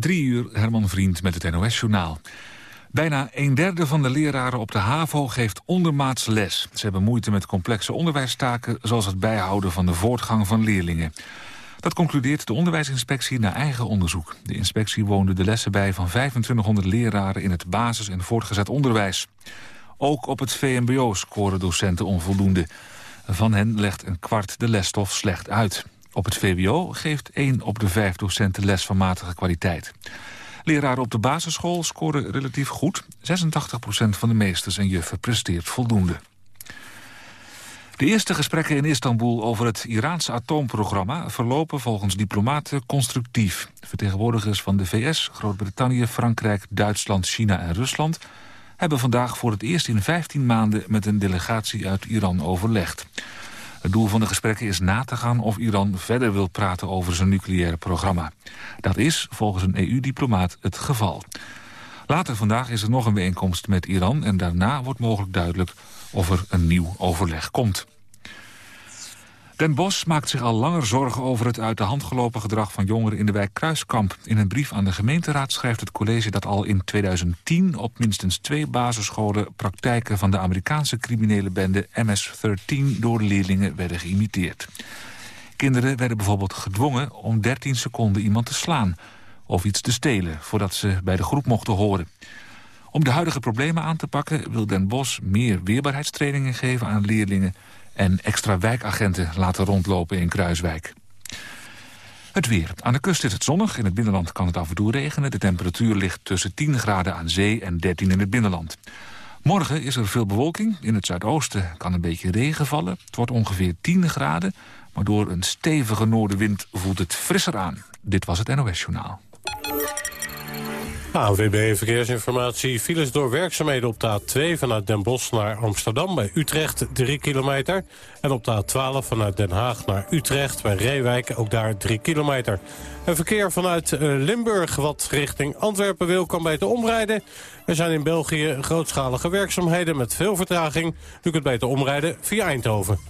Drie uur, Herman Vriend met het NOS-journaal. Bijna een derde van de leraren op de HAVO geeft ondermaats les. Ze hebben moeite met complexe onderwijstaken... zoals het bijhouden van de voortgang van leerlingen. Dat concludeert de onderwijsinspectie na eigen onderzoek. De inspectie woonde de lessen bij van 2500 leraren... in het basis- en voortgezet onderwijs. Ook op het VMBO scoren docenten onvoldoende. Van hen legt een kwart de lesstof slecht uit. Op het VWO geeft 1 op de 5 docenten les van matige kwaliteit. Leraren op de basisschool scoren relatief goed. 86% van de meesters en juffen presteert voldoende. De eerste gesprekken in Istanbul over het Iraanse atoomprogramma... verlopen volgens diplomaten constructief. Vertegenwoordigers van de VS, Groot-Brittannië, Frankrijk, Duitsland, China en Rusland... hebben vandaag voor het eerst in 15 maanden met een delegatie uit Iran overlegd. Het doel van de gesprekken is na te gaan of Iran verder wil praten over zijn nucleaire programma. Dat is volgens een EU-diplomaat het geval. Later vandaag is er nog een bijeenkomst met Iran... en daarna wordt mogelijk duidelijk of er een nieuw overleg komt. Den Bos maakt zich al langer zorgen over het uit de hand gelopen gedrag van jongeren in de wijk Kruiskamp. In een brief aan de gemeenteraad schrijft het college dat al in 2010 op minstens twee basisscholen praktijken van de Amerikaanse criminele bende MS-13 door leerlingen werden geïmiteerd. Kinderen werden bijvoorbeeld gedwongen om 13 seconden iemand te slaan of iets te stelen voordat ze bij de groep mochten horen. Om de huidige problemen aan te pakken wil Den Bos meer weerbaarheidstrainingen geven aan leerlingen en extra wijkagenten laten rondlopen in Kruiswijk. Het weer. Aan de kust is het zonnig. In het binnenland kan het af en toe regenen. De temperatuur ligt tussen 10 graden aan zee en 13 in het binnenland. Morgen is er veel bewolking. In het zuidoosten kan een beetje regen vallen. Het wordt ongeveer 10 graden. Maar door een stevige noordenwind voelt het frisser aan. Dit was het NOS Journaal. ANWB Verkeersinformatie. Files door werkzaamheden op de A2 vanuit Den Bosch naar Amsterdam... bij Utrecht 3 kilometer. En op de A12 vanuit Den Haag naar Utrecht bij Reewijk ook daar 3 kilometer. En verkeer vanuit uh, Limburg wat richting Antwerpen wil... kan beter omrijden. Er zijn in België grootschalige werkzaamheden met veel vertraging. U kunt beter omrijden via Eindhoven.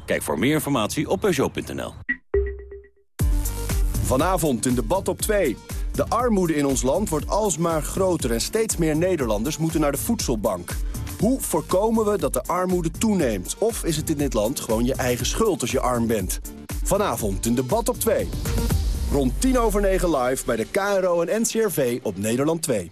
Kijk voor meer informatie op Peugeot.nl. Vanavond in debat op 2. De armoede in ons land wordt alsmaar groter en steeds meer Nederlanders moeten naar de voedselbank. Hoe voorkomen we dat de armoede toeneemt? Of is het in dit land gewoon je eigen schuld als je arm bent? Vanavond in debat op 2. Rond 10 over 9 live bij de KRO en NCRV op Nederland 2.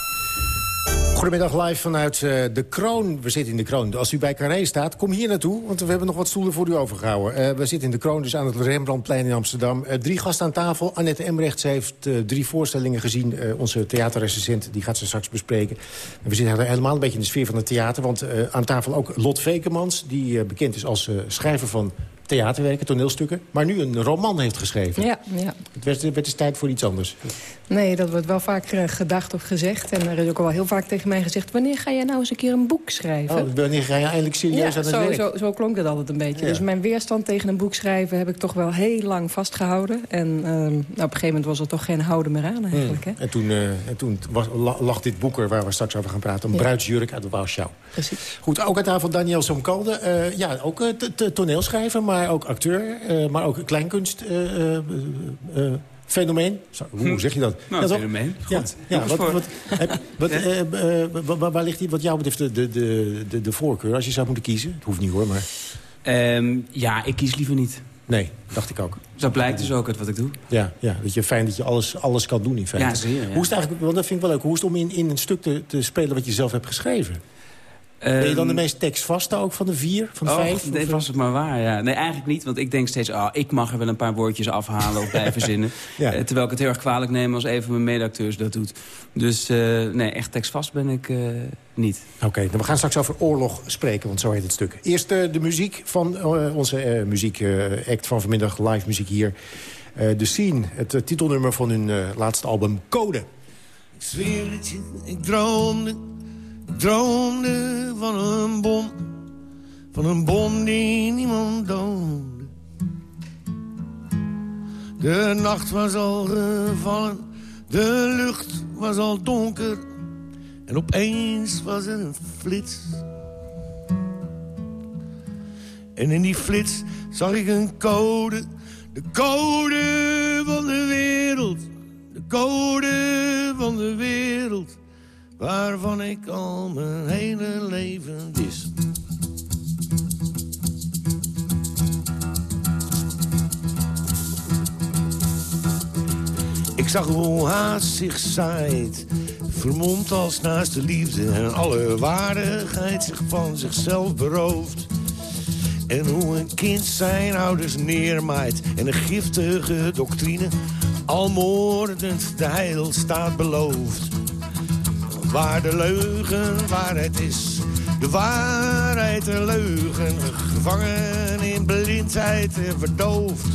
Goedemiddag live vanuit uh, de Kroon. We zitten in de Kroon. Als u bij Carré staat, kom hier naartoe, want we hebben nog wat stoelen voor u overgehouden. Uh, we zitten in de Kroon, dus aan het Rembrandtplein in Amsterdam. Uh, drie gasten aan tafel. Annette Emrechts heeft drie voorstellingen gezien. onze theaterrecensent, die gaat ze straks bespreken. En we zitten helemaal een beetje in de sfeer van het theater, want aan tafel ook Lot Vekemans... die bekend is als schrijver van theaterwerken, toneelstukken... maar nu een roman heeft geschreven. Ja, ja. Het werd, werd dus tijd voor iets anders. Nee, dat wordt wel vaak eh, gedacht of gezegd. En er is ook al wel heel vaak tegen mij gezegd... wanneer ga jij nou eens een keer een boek schrijven? Oh, wanneer ga je eindelijk serieus aan het zo, werk? Zo, zo klonk het altijd een beetje. Dus mijn weerstand tegen een boek schrijven... heb ik toch wel heel lang vastgehouden. En uh, nou, op een gegeven moment was er toch geen houden meer aan eigenlijk. Hè? En toen, uh, en toen was, lag dit boek er waar we straks over gaan praten... een ja. bruidsjurk uit de Warschau. Precies. Goed, ook aan tafel Daniel Somkalde. Uh, ja, ook toneelschrijver, maar ook acteur. maar ook kleinkunst fenomeen. Hoe hm. zeg je dat? Nou, fenomeen. Goed. Ja, ja wat, wat, wat, uh, waar ligt die, wat jou betreft de, de, de, de voorkeur als je zou moeten kiezen? Het hoeft niet hoor, maar... Um, ja, ik kies liever niet. Nee, dacht ik ook. Zo blijkt dus ook uit wat ik doe. Ja, ja dat je fijn dat je alles, alles kan doen in feite. Ja, zeer, ja. Hoe is het eigenlijk, want dat vind ik wel leuk, hoe is het om in, in een stuk te, te spelen wat je zelf hebt geschreven? Ben je dan de Ehm, meest tekstvaste ook van de vier, van de Oh, vijf? nee, was het maar waar, ja. Nee, eigenlijk niet, want ik denk steeds... ah, ik mag er wel een paar woordjes afhalen of bij verzinnen. Ja. Eh, terwijl ik het heel erg kwalijk neem als een van mijn medacteurs dat doet. Dus eh, nee, echt tekstvast ben ik eh, niet. Oké, nou, we gaan straks over oorlog spreken, want zo heet het stuk. Eerst eh, de muziek van eh, onze eh muziekact van vanmiddag, live muziek hier. Eh The Scene, het titelnummer van hun eh, laatste album Code. Ik zweer het je, ik droomde, ik droomde van een bom. Van een bom die niemand doodde. De nacht was al gevallen, de lucht was al donker. En opeens was er een flits. En in die flits zag ik een code, de code van de wereld. De code van de wereld, waarvan ik al mijn hele leven wist. Ik zag hoe haast zich zaait, vermomd als naast de liefde... en alle waardigheid zich van zichzelf berooft. En hoe een kind zijn ouders neermaait en een giftige doctrine... al moordend de heil staat beloofd. Waar de leugen waarheid is, de waarheid de leugen... gevangen in blindheid en verdoofd.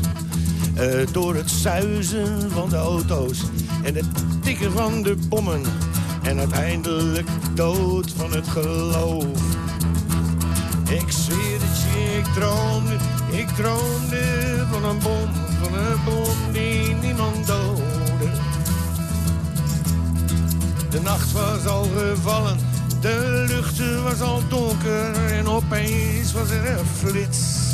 Eh, door het zuizen van de auto's en het tikken van de bommen... en uiteindelijk dood van het geloof. Ik zweer het je, ik droomde, ik droomde van een bom, van een bom die niemand doodde. De nacht was al gevallen, de lucht was al donker en opeens was er een flits.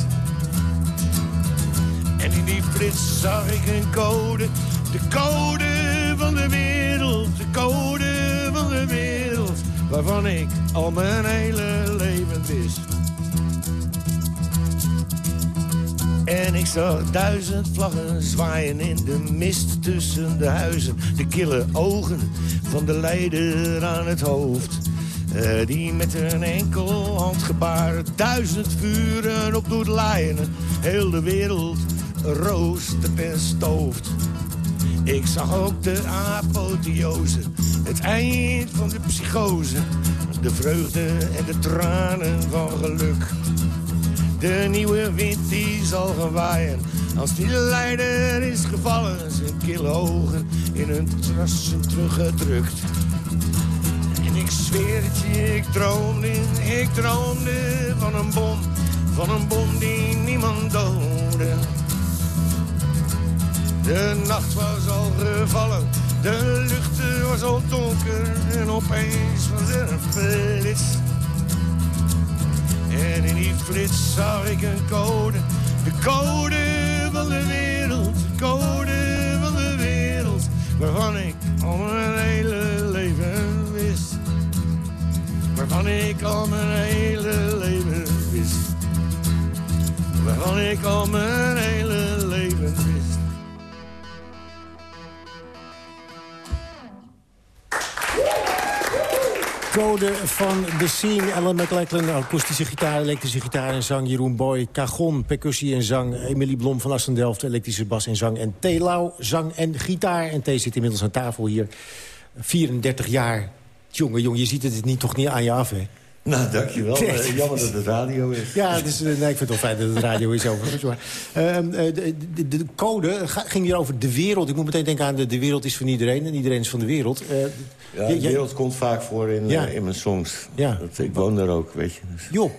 En in die flits zag ik een code, de code van de wereld, de code van de wereld, waarvan ik al mijn hele leven wist. En ik zag duizend vlaggen zwaaien in de mist tussen de huizen. De kille ogen van de leider aan het hoofd. Eh, die met een enkel handgebaar duizend vuren op doet laaien. Heel de wereld roostert en stooft. Ik zag ook de apotheose, het eind van de psychose. De vreugde en de tranen van geluk. De nieuwe wind die zal gaan waaien. Als die leider is gevallen, zijn kille ogen in hun trassen teruggedrukt. En ik zweer het ik droomde, ik droomde van een bom. Van een bom die niemand doodde. De nacht was al gevallen, de lucht was al donker. En opeens was er een flits. En in die flits zag ik een code. De code van de wereld. De code. Waarvan ik al mijn hele leven wist. Waarvan ik al mijn hele leven wist. Waarvan ik al mijn hele leven Code van The Scene, Ellen McLachlan, akoestische gitaar, elektrische gitaar en zang. Jeroen Boy, cajon, percussie en zang. Emilie Blom van Assendelft, elektrische bas en zang. En T. Lau, zang en gitaar. En T zit inmiddels aan tafel hier. 34 jaar. Jongen, jongen, je ziet het niet, toch niet aan je af, hè? Nou, dankjewel. Uh, jammer dat het radio is. Ja, nee, ik vind het wel fijn dat het radio is overigens. Maar, ehm, eh, de, de, de code ging hier over de wereld. Ik moet meteen denken aan de, de wereld is van iedereen en iedereen is van de wereld. Ja, de wereld komt vaak voor in, Ja. in mijn songs. Ja. Dat, ik woon daar ook, weet je. Dus. Joh.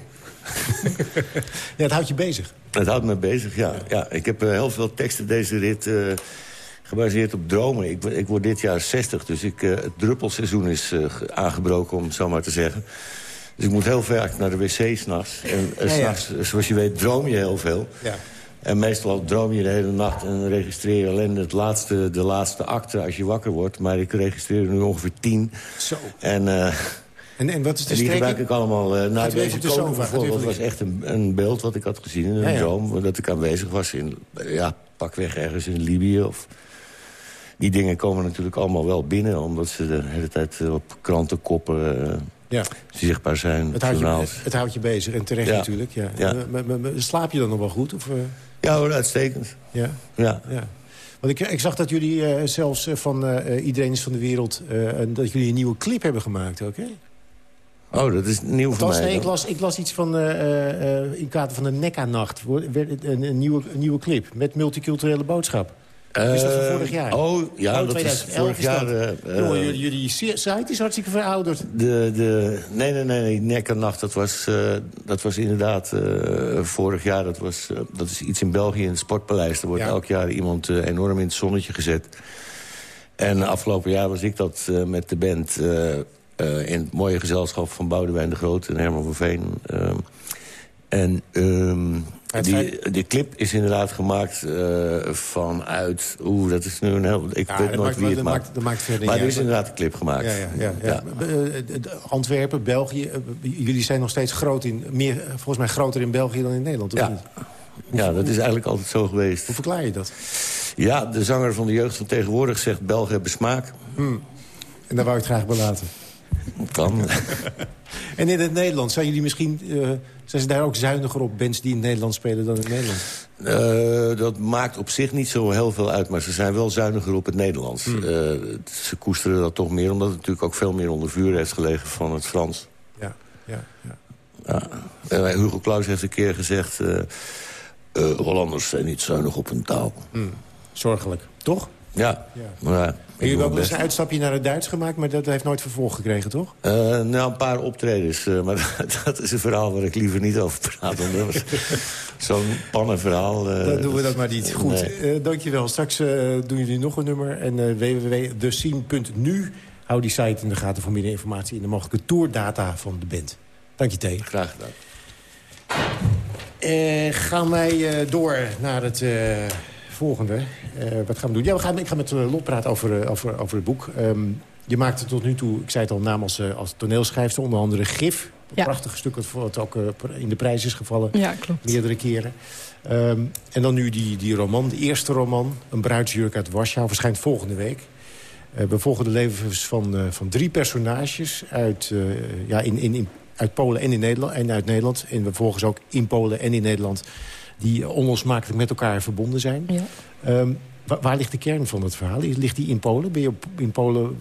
ja, het houdt je bezig. Het houdt me bezig, ja. ja ik heb heel veel teksten deze rit gebaseerd op dromen. Ik, ik word dit jaar 60, dus ik, het druppelseizoen is ge- aangebroken, om het zo maar te zeggen. Dus ik moet heel vaak naar de wc s'nachts. En ja. s'nachts, zoals je weet, droom je heel veel. Ja. En meestal droom je de hele nacht en registreer je alleen het laatste, de laatste acte als je wakker wordt. Maar ik registreer er nu ongeveer tien. Zo. En, eh, En, en wat is de en die gebruik ik allemaal. eh nou, deze de u bijvoorbeeld was echt een, een beeld wat ik had gezien in een Ja, ja. droom. Dat ik aanwezig was in, ja, pakweg ergens in Libië. Of, die dingen komen natuurlijk allemaal wel binnen. Omdat ze de hele tijd eh, op krantenkoppen eh, ja. zichtbaar zijn. Het houdt, je, het houdt je bezig en terecht natuurlijk. Ja. ja. slaap je dan nog wel goed? Of, Ja hoor, uitstekend. Ja? Ja. ja. Want ik, ik zag dat jullie zelfs van Iedereen is van de Wereld... dat jullie een nieuwe clip hebben gemaakt, oké? Oh, dat is nieuw voor mij. Nee, ik, las, ik las iets van, uh, uh, in kader van de NECA-nacht. Een, een, nieuwe, een nieuwe clip met multiculturele boodschap. Is dat van vorig jaar? Oh, ja, oh, dat is vorig jaar... jullie, jullie site is hartstikke verouderd. De, de, nee, nee, nee, nee NECA-nacht, dat, was, dat was inderdaad vorig jaar. Dat, was, dat is iets in België, in het Sportpaleis. Er wordt elk jaar iemand enorm in het zonnetje gezet. En afgelopen jaar was ik dat met de band... In het mooie gezelschap van Boudewijn de Groot en Herman van Veen. Uh, en um, die, die clip is inderdaad gemaakt uh, vanuit... Oeh, dat is nu een heel... Ik ja, weet nooit wie het maakt. maakt, maakt verder, maar er is inderdaad een clip gemaakt. Ja, ja, ja, Antwerpen, België. jullie zijn nog steeds groot in... Meer, volgens mij groter in België dan in Nederland, of ja. niet? ja, dat is eigenlijk altijd zo geweest. Hoe verklaar je dat? Ja, de zanger van de jeugd van tegenwoordig zegt... Belgen hebben smaak. Hmm. En daar wou ik het graag belaten. Kan. en in het Nederlands, zijn jullie misschien... Uh, zijn ze daar ook zuiniger op, bands die in het Nederlands spelen dan in het Nederlands? Uh, dat maakt op zich niet zo heel veel uit, maar ze zijn wel zuiniger op het Nederlands. Hmm. Uh, ze koesteren dat toch meer, omdat het natuurlijk ook veel meer onder vuur heeft gelegen van het Frans. Ja, ja, ja. ja. Hugo Claus heeft een keer gezegd... Hollanders zijn niet zuinig op hun taal. Hmm. Zorgelijk, toch? Ja. ja. Maar, je hebt ook eens een uitstapje naar het Duits gemaakt... maar dat heeft nooit vervolg gekregen, toch? Uh, nou, een paar optredens. Uh, maar dat is een verhaal waar ik liever niet over praat. Zo'n pannenverhaal. Uh, Dan doen we dat maar niet. Goed, nee. dankjewel. Straks doen jullie nog een nummer. En www.thescene.nu. Hou die site in de gaten voor meer informatie... in de mogelijke tourdata van de band. Dank je, Thee. Graag gedaan. gaan wij door naar het volgende. Uh, wat gaan we doen? Ja, we gaan, ik ga met uh, Lot praten over, uh, over, over het boek. Um, je maakte tot nu toe, ik zei het al, naam als, als toneelschrijfster. Onder andere Gif. Een ja. prachtig stuk wat ook in de prijs is gevallen. Ja, klopt. Meerdere keren. Um, en dan nu die, die roman, de eerste roman. Een bruidsjurk uit Warschau. Verschijnt volgende week. we volgen de levens van, van drie personages uit, ja, in, in, in, uit Polen en, in Nederland, en uit Nederland. En we volgen ze ook in Polen en in Nederland die onlosmakelijk met elkaar verbonden zijn. Ja. Um, Waar, ligt de kern van het verhaal? Ligt die in Polen? Ben je op, in Polen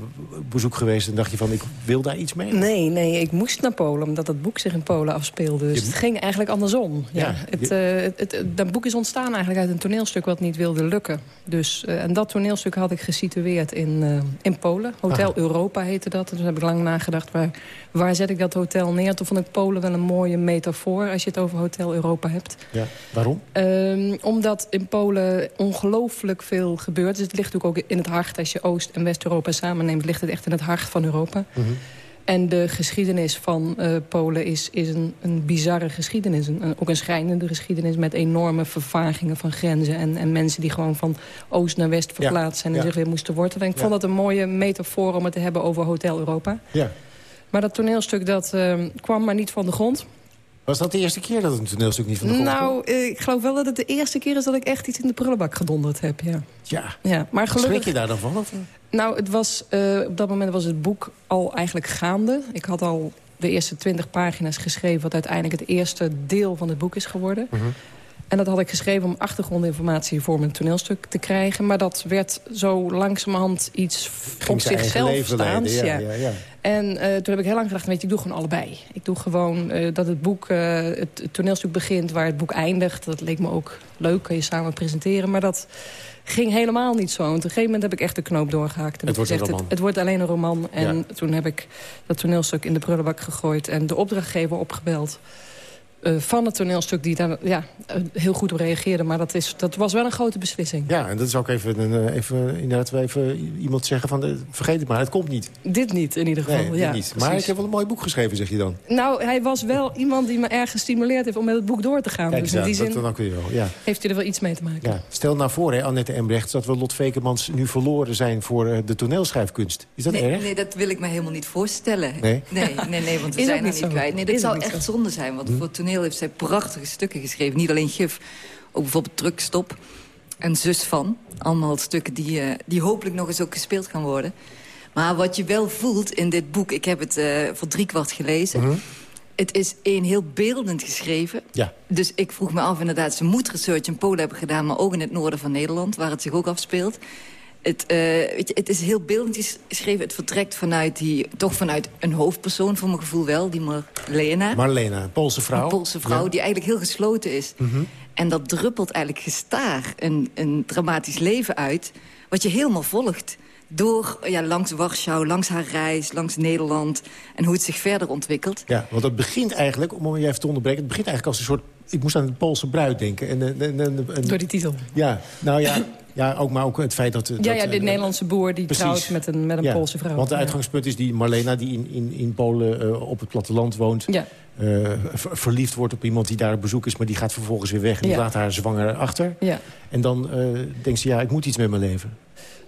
bezoek geweest en dacht je van ik wil daar iets mee? Nee, nee, ik moest naar Polen omdat het boek zich in Polen afspeelde. Dus het ging eigenlijk andersom. Ja, het, uh, het, dat boek is ontstaan eigenlijk uit een toneelstuk wat niet wilde lukken. Dus, uh, en dat toneelstuk had ik gesitueerd in, uh, in Polen. Hotel Aha. Europa heette dat. Dus heb ik lang nagedacht waar, waar zet ik dat hotel neer. Toen vond ik Polen wel een mooie metafoor als je het over Hotel Europa hebt. Ja, waarom? Um, omdat in Polen ongelooflijk veel gebeurt. Dus het ligt natuurlijk ook in het hart. Als je Oost- en West-Europa samenneemt, ligt het echt in het hart van Europa. Mm -hmm. En de geschiedenis van uh, Polen is, is een, een bizarre geschiedenis. Een, een, ook een schrijnende geschiedenis met enorme vervagingen van grenzen. En, en mensen die gewoon van oost naar west verplaatst zijn... en ja. zich weer moesten wortelen. En ik ja. vond dat een mooie metafoor om het te hebben over Hotel Europa. Ja. Maar dat toneelstuk dat, uh, kwam maar niet van de grond. Was dat de eerste keer dat een toneelstuk niet van de grond Nou, kwam? ik geloof wel dat het de eerste keer is dat ik echt iets in de prullenbak gedonderd heb, ja. Ja. ja maar gelukkig... Schrik je daar dan van? Of? Nou, het was, uh, op dat moment was het boek al eigenlijk gaande. Ik had al de eerste twintig pagina's geschreven... wat uiteindelijk het eerste deel van het boek is geworden. -huh. En dat had ik geschreven om achtergrondinformatie voor mijn toneelstuk te krijgen. Maar dat werd zo langzamerhand iets Ging op zichzelf staans. Ja, ja, ja. En uh, toen heb ik heel lang gedacht, weet je, ik doe gewoon allebei. Ik doe gewoon uh, dat het boek, uh, het, het, toneelstuk begint waar het boek eindigt. Dat leek me ook leuk, kan je samen presenteren. Maar dat ging helemaal niet zo. En op een gegeven moment heb ik echt de knoop doorgehaakt. En het wordt gezegd. Het, het, wordt alleen een roman. En toen heb ik dat toneelstuk in de prullenbak gegooid... en de opdrachtgever opgebeld... Uh, van het toneelstuk die daar ja, uh, heel goed op reageerde. Maar dat, is, dat was wel een grote beslissing. Ja, en dat is ook even, een, even inderdaad even iemand zeggen van... Uh, vergeet het maar, het komt niet. Dit niet, in ieder geval. Nee, ja, niet. Maar ik heb wel een mooi boek geschreven, zeg je dan. Nou, hij was wel iemand die me erg gestimuleerd heeft om met het boek door te gaan. Kijk, dus ja, in die dat zin dan ook weer wel. Ja. heeft hij er wel iets mee te maken. Ja. Stel nou voor, hè, Annette Embrechts, dat we Lot Vekemans nu verloren zijn... voor de toneelschrijfkunst. Is dat nee, erg? Nee, dat wil ik me helemaal niet voorstellen. Nee? Nee, nee, nee want we Is zijn haar niet kwijt. Nee, dat Is zou echt zo. zonde zijn, want Hm? voor het toneel heeft zij prachtige stukken geschreven. Niet alleen gif, ook bijvoorbeeld Drukstop en Zus van. Allemaal stukken die, uh, die hopelijk nog eens ook gespeeld gaan worden. Maar wat je wel voelt in dit boek... ik heb het uh, voor driekwart gelezen... Mhm. Het is een heel beeldend geschreven. Ja. Dus ik vroeg me af inderdaad... ze moet research in Polen hebben gedaan... maar ook in het noorden van Nederland, waar het zich ook afspeelt. Het, uh, weet je, het is heel beeldend geschreven. Het vertrekt vanuit die, toch vanuit een hoofdpersoon, voor mijn gevoel wel. Die Marlena. Marlena, een Poolse vrouw. Een Poolse vrouw, Ja. die eigenlijk heel gesloten is. Mhm. En dat druppelt eigenlijk gestaag een, een dramatisch leven uit... wat je helemaal volgt. Door, ja, langs Warschau, langs haar reis, langs Nederland... en hoe het zich verder ontwikkelt. Ja, want het begint eigenlijk, om je even te onderbreken... het begint eigenlijk als een soort... Ik moest aan de Poolse bruid denken. En, en, en, en- en- Door die titel. Ja, nou ja, ja ook, maar ook het feit dat... dat Ja, ja, de eh, Nederlandse boer die precies. trouwt met een, met een Ja, Poolse vrouw. Want het uitgangspunt is die Marlena die in, in, in Polen eh, op het platteland woont... Ja. eh, ver- verliefd wordt op iemand die daar op bezoek is... maar die gaat vervolgens weer weg en die laat haar zwanger achter. Ja. En dan denkt ze, ja, ik moet iets met mijn leven.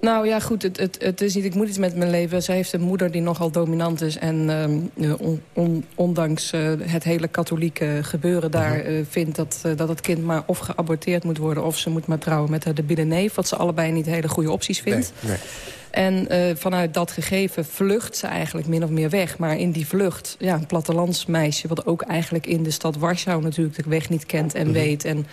Nou ja, goed, het, het, het is niet, ik moet iets met mijn leven. Zij heeft een moeder die nogal dominant is. En ehm, eh, on- on- ondanks eh, het hele katholieke gebeuren daar... Mhm. eh, vindt dat, dat het kind maar of geaborteerd moet worden... of ze moet maar trouwen met haar debiele neef. Wat ze allebei niet hele goede opties vindt. Nee, nee. En vanuit dat gegeven vlucht ze eigenlijk min of meer weg. Maar in die vlucht, ja, een plattelandsmeisje... wat ook eigenlijk in de stad Warschau natuurlijk de weg niet kent en Mhm. weet... En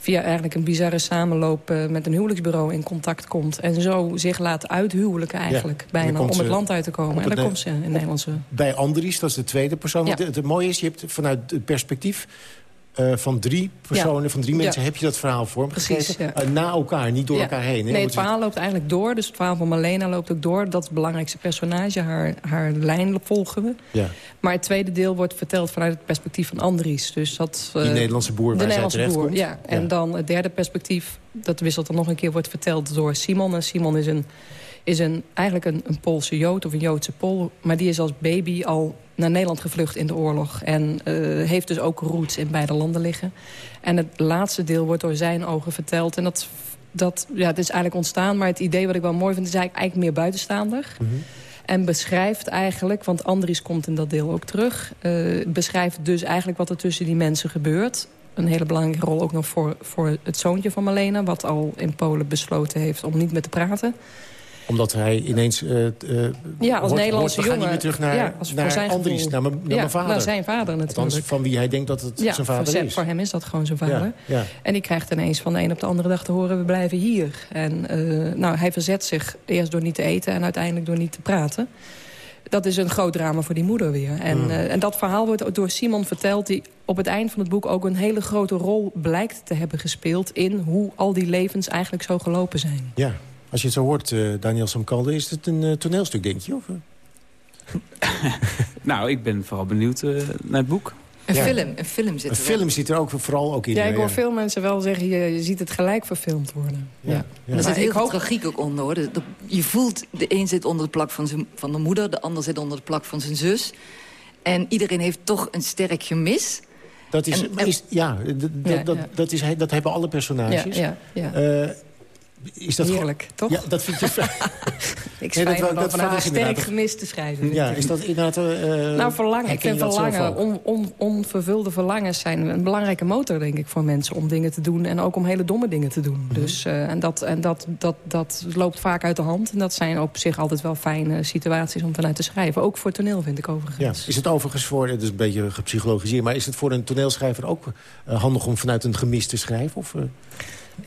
via eigenlijk een bizarre samenloop eh, met een huwelijksbureau in contact komt. En zo zich laat uithuwelijken eigenlijk, bijna, om het ze land uit te komen. op En dan komt ze in Nederlandse... Bij Andries, dat is de tweede persoon. Het mooie is, je hebt vanuit het perspectief... eh, van drie personen, Ja. van drie mensen, Ja. heb je dat verhaal vormgegeven. Precies, ja. Eh, na elkaar, niet door elkaar heen. hè? Nee, het verhaal loopt eigenlijk door. Dus het verhaal van Malena loopt ook door. Dat is het belangrijkste personage. Haar, haar lijn volgen we. Ja. Maar het tweede deel wordt verteld vanuit het perspectief van Andries. Dus dat, Die eh, Nederlandse boer waar zij Nederlandse terecht boer, komt. ja. En dan het derde perspectief, dat wisselt dan nog een keer, wordt verteld door Simon. En Simon is, een, is een, eigenlijk een, een Poolse Jood of een Joodse Pool. Maar die is als baby al naar Nederland gevlucht in de oorlog. En eh, heeft dus ook roots in beide landen liggen. En het laatste deel wordt door zijn ogen verteld. En dat, dat ja, het is eigenlijk ontstaan. Maar het idee wat ik wel mooi vind, is eigenlijk, eigenlijk meer buitenstaander. En beschrijft eigenlijk, want Andries komt in dat deel ook terug... eh, beschrijft dus eigenlijk wat er tussen die mensen gebeurt. Een hele belangrijke rol ook nog voor, voor het zoontje van Malena... wat al in Polen besloten heeft om niet meer te praten. Omdat hij ineens... eh, eh, Ja, als Nederlandse jongen. niet meer terug naar, ja, als, voor naar zijn Andries, gevoel. naar, mijn- naar ja, mijn vader. naar zijn vader natuurlijk. Althans, van wie hij denkt dat het ja, zijn vader voor, is. voor hem is dat gewoon zijn vader. En die krijgt ineens van de een op de andere dag te horen... we blijven hier. En eh, nou, hij verzet zich eerst door niet te eten... en uiteindelijk door niet te praten. Dat is een groot drama voor die moeder weer. En, Mm. en dat verhaal wordt door Simon verteld... die op het eind van het boek ook een hele grote rol blijkt te hebben gespeeld... in hoe al die levens eigenlijk zo gelopen zijn. Ja, als je het zo hoort, eh, Daniel Samkalde, is het een eh, toneelstuk, denk je? Of, eh? Nou, ik ben vooral benieuwd naar het boek. Een Ja. film, een film zit Een er film zit er ook vooral ook in. Ja, ik hoor veel mensen wel zeggen... je, je ziet het gelijk verfilmd worden. Ja. Ja. Er Maar zit heel ik veel hoop- tragiek ook onder. Hoor. De- de- je voelt, de een zit onder de plak van, zijn, van de moeder... de ander zit onder de plak van zijn zus. En iedereen heeft toch een sterk gemis. Dat is, En- is, ja, dat, ja. Dat, is, dat hebben alle personages. Ja, ja, ja. Is dat gewoon- Heerlijk, toch? Ja, dat vind je fijn. ik nee, dat schrijf wou- dan dat vanuit sterk inderdaad. gemis te schrijven. Ja, is dat inderdaad... eh, Nou, verlangen. Ik vind dat verlangen, on, on, onvervulde verlangens zijn een belangrijke motor, denk ik, voor mensen om dingen te doen. En ook om hele domme dingen te doen. Mhm. Dus, eh, en dat, en dat, dat, dat loopt vaak uit de hand. En dat zijn op zich altijd wel fijne situaties om vanuit te schrijven. Ook voor toneel, vind ik Ja. overigens. Is het overigens voor, het is een beetje gepsychologiseerd... maar is het voor een toneelschrijver ook eh, handig om vanuit een gemis te schrijven? Of,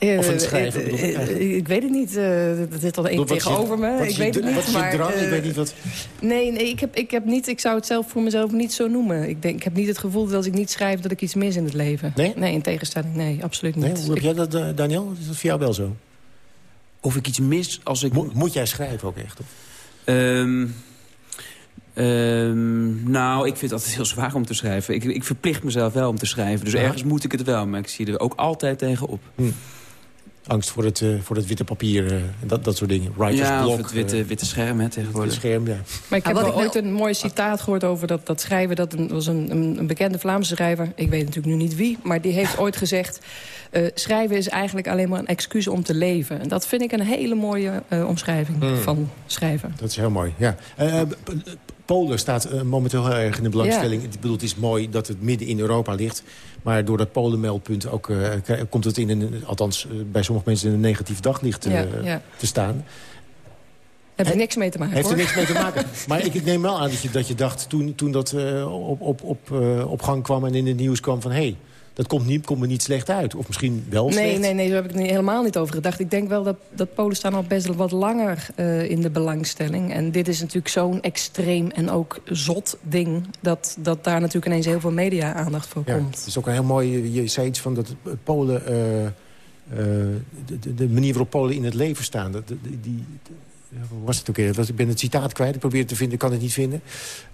Of in het schrijven, eh, bedoel ik eh, eigenlijk. ik weet het niet. eh, Er zit al één je- tegenover me. Ik weet het niet. Wat is je drang? Ik eh, weet niet wat... Nee, nee ik, heb, ik, heb niet, ik zou het zelf voor mezelf niet zo noemen. Ik, denk, ik heb niet het gevoel dat als ik niet schrijf dat ik iets mis in het leven. Nee? Nee, in tegenstelling. Nee, absoluut niet. Nee, hoe heb Ik- jij dat, eh, Daniel? Is dat voor jou wel zo? Of ik iets mis als ik... Mo- moet jij schrijven ook echt? Of? Ehm, ehm, nou, ik vind het altijd heel zwaar om te schrijven. Ik, ik verplicht mezelf wel om te schrijven. Dus Ja. ergens moet ik het wel, maar ik zie er ook altijd tegenop. Angst voor het, eh, voor het witte papier eh, en dat, dat soort dingen. Writer's ja, block. of het witte, eh, witte scherm hè, het tegenwoordig. scherm, ja. Maar ik Ah, heb wel ik nou- ooit een mooi citaat gehoord over dat, dat schrijven. Dat was een, een, een bekende Vlaamse schrijver. Ik weet natuurlijk nu niet wie. Maar die heeft ooit gezegd... eh, schrijven is eigenlijk alleen maar een excuus om te leven. En dat vind ik een hele mooie eh, omschrijving Hmm. van schrijven. Dat is heel mooi, ja. Polen staat momenteel heel erg in de belangstelling. Ik bedoel, het is mooi dat het midden in Europa ligt. Maar door dat Polenmeldpunt ook, eh, komt het in een, althans eh, bij sommige mensen in een negatief daglicht eh, Ja, ja. te staan. Heb je niks mee te maken, Heeft er niks mee te maken. Maar ik neem wel aan dat je, dat je dacht, toen, toen dat uh, op, op, op, uh, op gang kwam... en in het nieuws kwam van... hé, hey, dat komt, niet, komt me niet slecht uit. Of misschien wel nee, slecht. Nee, nee, daar heb ik helemaal niet over gedacht. Ik denk wel dat, dat Polen staan al best wel wat langer uh, in de belangstelling. En dit is natuurlijk zo'n extreem en ook zot ding... Dat, dat daar natuurlijk ineens heel veel media-aandacht voor ja, komt. Het is ook een heel mooi... Je zei iets van dat Polen... De, de, de, manier waarop Polen in het leven staan... Dat, die, die, hoe was het ook eerder? Ik ben het citaat kwijt. Ik probeer het te vinden, kan het niet vinden.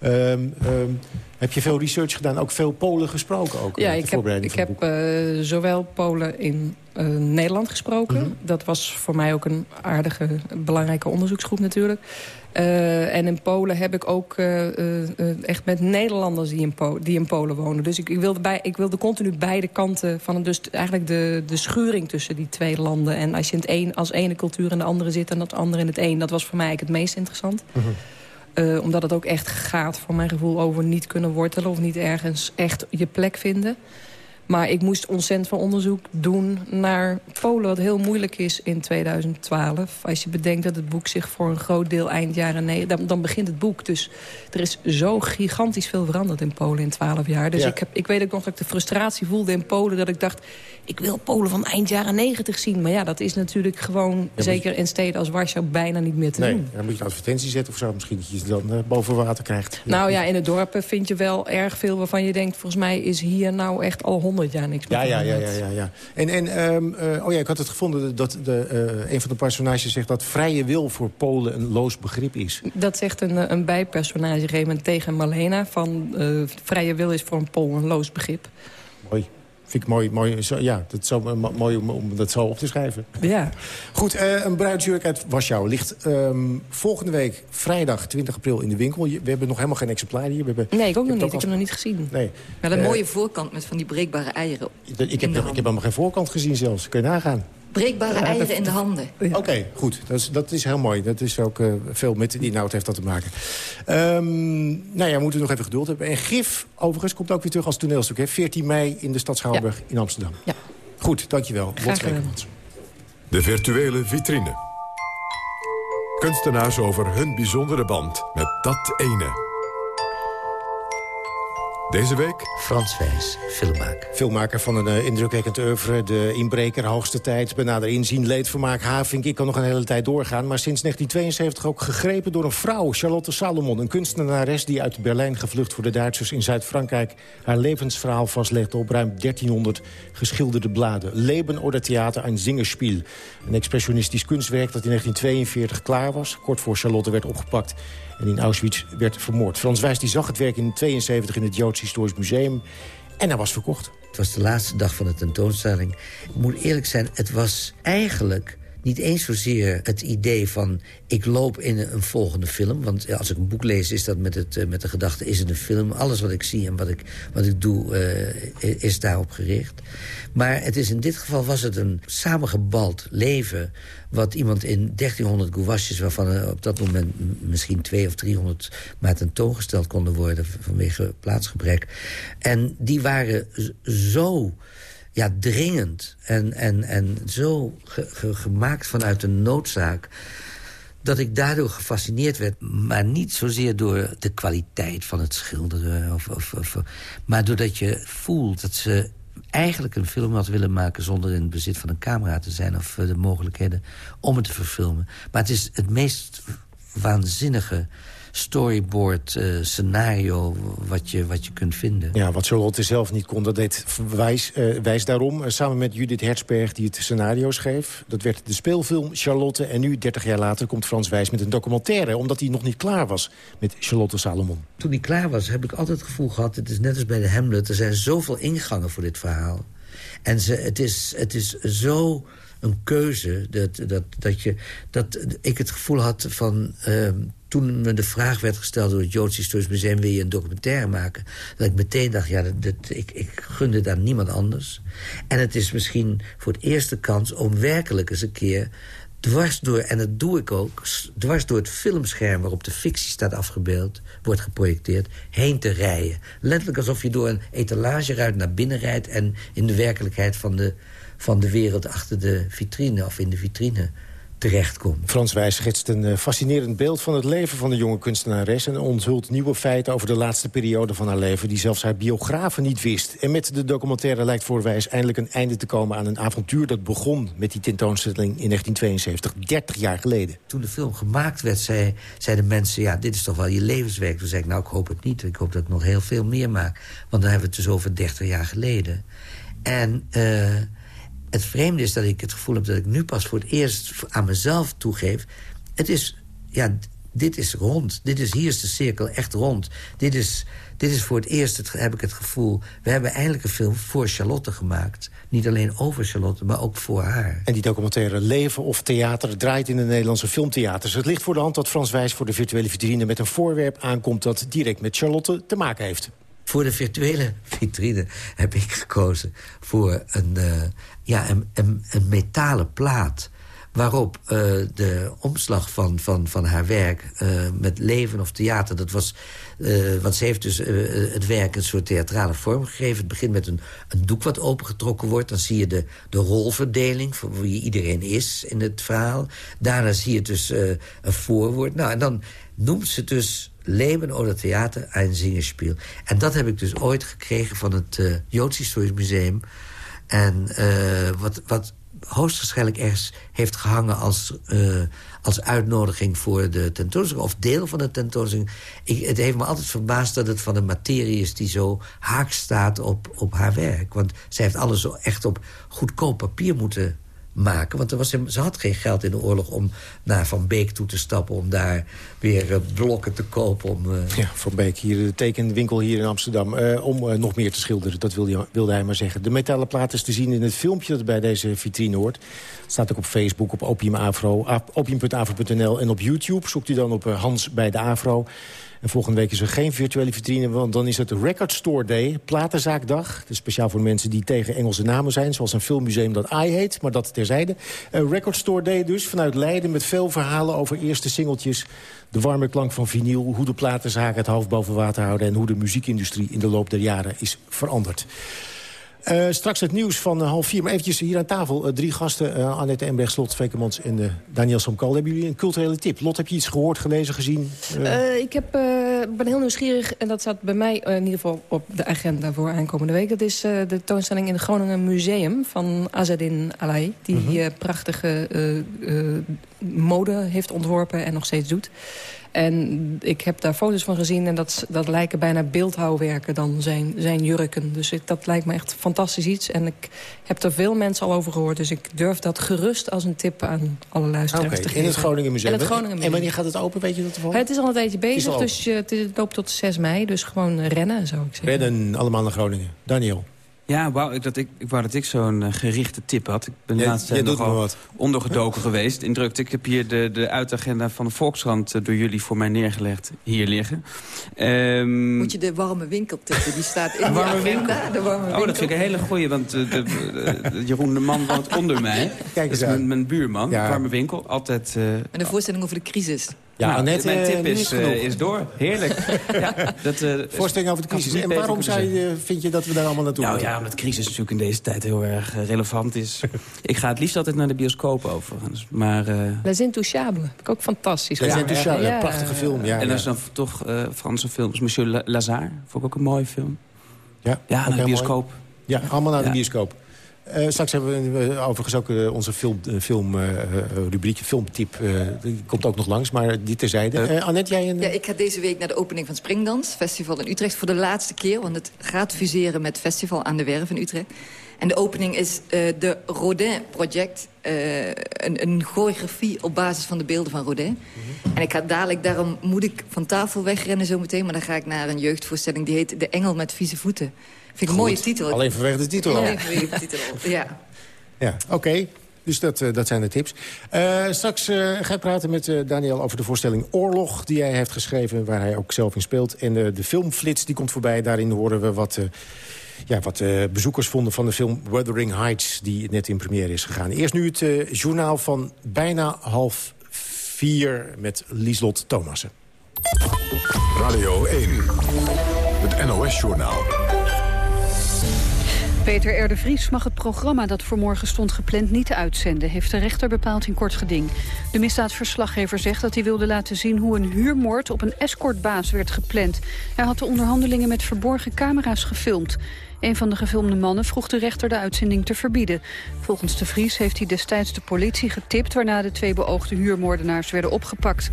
Um, um, heb je veel research gedaan? Ook veel Polen gesproken? Ook, ja, ik heb, ik heb uh, zowel Polen in uh, Nederland gesproken. Mm -hmm. Dat was voor mij ook een aardige, belangrijke onderzoeksgroep natuurlijk. Uh, en in Polen heb ik ook echt met Nederlanders die in, po die in Polen wonen. Dus ik, ik, wilde bij, ik wilde continu beide kanten van... Dus eigenlijk de, de schuring tussen die twee landen. En als je in het een, als ene cultuur in de andere zit... en dat andere in het een, dat was voor mij eigenlijk het meest interessant. Mm -hmm. Uh, omdat het ook echt gaat, voor mijn gevoel, over niet kunnen wortelen... of niet ergens echt je plek vinden. Maar ik moest ontzettend veel onderzoek doen naar Polen... wat heel moeilijk is in 2012. Als je bedenkt dat het boek zich voor een groot deel eind jaren 9... Dan, dan begint het boek. Dus er is zo gigantisch veel veranderd in Polen in 12 jaar. Dus Ja. ik, heb, ik weet ook nog dat ik de frustratie voelde in Polen... dat ik dacht, ik wil Polen van eind jaren 90 zien. Maar ja, dat is natuurlijk gewoon, zeker in steden als Warschau... bijna niet meer te Nee, doen. dan moet je een advertentie zetten of zo. Misschien dat je ze dan eh, boven water krijgt. Nou ja, in het dorpen vind je wel erg veel waarvan je denkt... volgens mij is hier nou echt al honderd jaar niks meer Ja, ja, ja, ja, ja, ja. En, en ehm, eh, oh ja, ik had het gevonden dat de, eh, een van de personages zegt... dat vrije wil voor Polen een loos begrip is. Dat zegt een, een bijpersonage gegeven tegen Marlena... van vrije wil is voor een Pool een loos begrip. Vind ik mooi. mooi zo, ja, dat is zo, mo- mooi om, om dat zo op te schrijven. Ja. Goed, eh, een bruidsjurk uit Warschau ligt ehm, volgende week vrijdag 20 april in de winkel. Je- We hebben nog helemaal geen exemplaar hier. We hebben, Nee, ik ook nog heb niet. Ik heb nog niet gezien. Nee. Wel een Eh, mooie voorkant met van die breekbare eieren. Ik heb, ik heb helemaal geen voorkant gezien zelfs. Kun je nagaan. Breekbare eieren in de handen. Oké, goed. Dat is, dat is heel mooi. Dat is ook eh, veel met die inhoud heeft dat te maken. Ehm nou ja, we moeten nog even geduld hebben. En GIF, overigens, komt ook weer terug als toneelstuk. Hè? 14 mei in de stad Schouwburg in Amsterdam. Ja. Goed, dankjewel. Graag. De virtuele vitrine. Kunstenaars over hun bijzondere band met dat ene. Deze week Frans Wijs, filmmaker. Filmmaker van een eh, indrukwekkend oeuvre. De inbreker, hoogste tijd, benader inzien, leedvermaak, havink. Ik kan nog een hele tijd doorgaan. Maar sinds 1972 ook gegrepen door een vrouw, Charlotte Salomon. Een kunstenares die uit Berlijn gevlucht voor de Duitsers in Zuid-Frankrijk... haar levensverhaal vastlegde op ruim 1300 geschilderde bladen. Leben oder Theater, ein Singerspiel. Een expressionistisch kunstwerk dat in 1942 klaar was. Kort voor Charlotte werd opgepakt en in Auschwitz werd vermoord. Frans Wijs die zag het werk in 72 in het Joods Historisch Museum... en hij was verkocht. Het was de laatste dag van de tentoonstelling. Ik moet eerlijk zijn, het was eigenlijk niet eens zozeer het idee van... ik loop in een, volgende film. Want als ik een boek lees, is dat met, het, eh, met de gedachte... is het een film? Alles wat ik zie en wat ik, wat ik doe, eh, is daarop gericht. Maar het is in dit geval was het een samengebald leven... wat iemand in 1300 gouaches... waarvan er op dat moment misschien 200 of 300 maar tentoongesteld konden worden... vanwege plaatsgebrek. En die waren zo ja, dringend en, en, en zo ge- ge- gemaakt vanuit een noodzaak dat ik daardoor gefascineerd werd. Maar niet zozeer door de kwaliteit van het schilderen. Of, of, maar doordat je voelt dat ze eigenlijk een film had willen maken... zonder in bezit van een camera te zijn... of eh, de mogelijkheden om het te verfilmen. Maar het is het meest waanzinnige storyboard eh, scenario wat je, wat je kunt vinden. Ja, wat Charlotte zelf niet kon, dat deed Wijs, eh, wijs daarom. eh, samen met Judith Hertzberg, die het scenario schreef. Dat werd de speelfilm Charlotte. En nu, 30 jaar later, komt Frans Wijs met een documentaire... omdat hij nog niet klaar was met Charlotte Salomon. Toen hij klaar was, heb ik altijd het gevoel gehad... het is net als bij de Hamlet, er zijn zoveel ingangen voor dit verhaal. En ze, het, is, het is zo een keuze dat, dat, dat, je, dat ik het gevoel had van... ehm, toen me de vraag werd gesteld door het Joods Historisch Museum... wil je een documentaire maken? Dat ik meteen dacht, ja, dat, ik, gunde daar niemand anders. En het is misschien voor het eerste kans om werkelijk eens een keer dwars door, en dat doe ik ook... dwars door het filmscherm waarop de fictie staat afgebeeld... wordt geprojecteerd, heen te rijden. Letterlijk alsof je door een etalageruit naar binnen rijdt... en in de werkelijkheid van de, van de wereld achter de vitrine... of in de vitrine terechtkomt. Frans Wijs schetst een fascinerend beeld van het leven van de jonge kunstenares... en onthult nieuwe feiten over de laatste periode van haar leven... die zelfs haar biografen niet wist. En met de documentaire lijkt voor Wijs eindelijk een einde te komen... aan een avontuur dat begon met die tentoonstelling in 1972, 30 jaar geleden. Toen de film gemaakt werd, zei, zeiden mensen... ja, dit is toch wel je levenswerk. Toen zei ik, nou, ik hoop het niet. Ik hoop dat ik nog heel veel meer maak. Want dan hebben we het dus over 30 jaar geleden. En... Uh, het vreemde is dat ik het gevoel heb dat ik nu pas voor het eerst aan mezelf toegeef. Het is, ja, dit is rond. Dit is, hier is de cirkel echt rond. Dit is, dit is voor het eerst, het, heb ik het gevoel... we hebben eindelijk een film voor Charlotte gemaakt. Niet alleen over Charlotte, maar ook voor haar. En die documentaire Leven of Theater draait in de Nederlandse filmtheaters. Het ligt voor de hand dat Frans Wijs voor de virtuele vitrine... met een voorwerp aankomt dat direct met Charlotte te maken heeft. Voor de virtuele vitrine heb ik gekozen voor een, uh, ja, een, een, een, metalen plaat waarop uh, de omslag van, van, van haar werk uh, met leven of theater... dat was, want ze heeft dus het werk een soort theatrale vorm gegeven. Het begint met een, een doek wat opengetrokken wordt. Dan zie je de, de rolverdeling voor wie iedereen is in het verhaal. Daarna zie je dus een voorwoord. Nou, en dan noemt ze dus Leben oder Theater, ein Zingerspiel. En dat heb ik dus ooit gekregen van het Joods Historisch Museum. En uh, wat, wat hoogstwaarschijnlijk ergens heeft gehangen als, uh, als uitnodiging voor de tentoonstelling... of deel van de tentoonstelling. Ik, het heeft me altijd verbaasd dat het van een materie is... die zo haak staat op, op haar werk. Want zij heeft alles zo echt op goedkoop papier moeten maken. Want er was, ze had geen geld in de oorlog om naar Van Beek toe te stappen... om daar weer uh, blokken te kopen. Om, uh... Ja, Van Beek, hier, de tekenwinkel hier in Amsterdam. Uh, om nog meer te schilderen, dat wilde, wilde, hij maar zeggen. De metalen plaat is te zien in het filmpje dat bij deze vitrine hoort. Staat ook op Facebook, op opium.afro.nl en op YouTube. Zoekt u dan op Hans bij de Afro... En volgende week is er geen virtuele vitrine, want dan is het Record Store Day, platenzaakdag. is speciaal voor mensen die tegen Engelse namen zijn, zoals een filmmuseum dat I heet, maar dat terzijde. Uh, Record Store Day dus, vanuit Leiden met veel verhalen over eerste singeltjes. De warme klank van vinyl, hoe de platenzaken het hoofd boven water houden... en hoe de muziekindustrie in de loop der jaren is veranderd. Uh, straks het nieuws van uh, half vier. Maar eventjes hier aan tafel. Uh, drie gasten. Annette Embrecht, Slot, Vekemans en Daniel Samkal. Hebben jullie een culturele tip? Lot, heb je iets gehoord, gelezen, gezien? ik heb, ben heel nieuwsgierig. En dat staat bij mij in ieder geval op de agenda voor aankomende week. Dat is de toonstelling in het Groningen Museum van Azadin Alay. Die -huh. prachtige mode heeft ontworpen en nog steeds doet. En ik heb daar foto's van gezien en dat, dat lijken bijna beeldhouwwerken dan zijn, zijn jurken. Dus ik, dat lijkt me echt fantastisch iets. En ik heb er veel mensen al over gehoord. Dus ik durf dat gerust als een tip aan alle luisteraars okay, te geven. In het Groningen Museum? In het Groningen Museum. En wanneer gaat het open, weet je dat ervan? Het is al een tijdje bezig, dus het loopt tot 6 mei. Dus gewoon rennen, zou ik zeggen. Rennen, allemaal naar Groningen. Daniel? Ja, wou, ik, dat ik, ik wou dat ik zo'n uh, gerichte tip had. Ik ben laatst nogal ondergedoken geweest. Indrukt. Ik heb hier de, de uitagenda van de Volkskrant uh, door jullie voor mij neergelegd. Hier liggen. Um, Moet je de warme winkel tippen? Die staat in de warme agenda. De warme winkel. Oh, dat vind ik een hele goeie. Want de, de, Jeroen de Man woont onder mij. Kijk eens dat is mijn, mijn, buurman. Ja. Warme winkel. Altijd... en de voorstelling over de crisis. Ja, nou, Annette, mijn tip is, uh, is door. Heerlijk. ja, dat, uh, Voorstelling over de crisis. En waarom je, vind je dat we daar allemaal naartoe nou, Ja, omdat crisis natuurlijk in deze tijd heel erg uh, relevant is. ik ga het liefst altijd naar de bioscoop overigens. Maar, uh, Les Intouchables. Vind ik ook fantastisch. Les Intouchables, ja, prachtige film. Ja, en dat is dan toch Franse films. Monsieur Lazare, vond ik ook een mooie film. Ja, ja naar de bioscoop. Ja, allemaal naar de bioscoop. Uh, straks hebben we uh, overigens ook uh, onze filmrubriekje, film, filmtip. die komt ook nog langs, maar die terzijde. Annette, jij een... Ja, ik ga deze week naar de opening van Springdans, festival in Utrecht. Voor de laatste keer, want het gaat fuseren met festival aan de Werf in Utrecht. En de opening is de Rodin Project. een, een choreografie op basis van de beelden van Rodin. Mhm. En ik ga dadelijk, daarom moet ik van tafel wegrennen zo meteen. Maar dan ga ik naar een jeugdvoorstelling die heet De Engel met vieze voeten. Vind ik een mooie titel. Alleen vanwege de titel al. Alleen vanwege de titel ja. Ja, oké. Dus dat, uh, dat zijn de tips. Uh, straks uh, ga ik praten met Daniel over de voorstelling Oorlog... die hij heeft geschreven, waar hij ook zelf in speelt. En de filmflits die komt voorbij. Daarin horen we wat, ja, wat bezoekers vonden van de film Wuthering Heights... die net in première is gegaan. Eerst nu het journaal van bijna half vier met Lieslot Thomassen. Radio 1, het NOS-journaal. Peter R. de Vries mag het programma dat voor morgen stond gepland niet uitzenden, heeft de rechter bepaald in kort geding. De misdaadverslaggever zegt dat hij wilde laten zien hoe een huurmoord op een escortbaas werd gepland. Hij had de onderhandelingen met verborgen camera's gefilmd. Een van de gefilmde mannen vroeg de rechter de uitzending te verbieden. Volgens de Vries heeft hij destijds de politie getipt... waarna de twee beoogde huurmoordenaars werden opgepakt.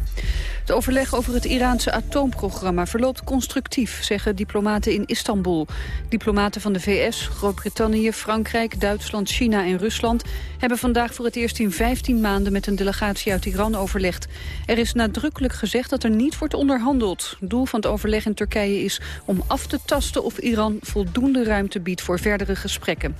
Het overleg over het Iraanse atoomprogramma verloopt constructief... zeggen diplomaten in Istanbul. Diplomaten van de VS, Groot-Brittannië, Frankrijk, Duitsland, China en Rusland... hebben vandaag voor het eerst in 15 maanden met een delegatie uit Iran overlegd. Er is nadrukkelijk gezegd dat er niet wordt onderhandeld. Doel van het overleg in Turkije is om af te tasten of Iran voldoende ruimte biedt voor verdere gesprekken.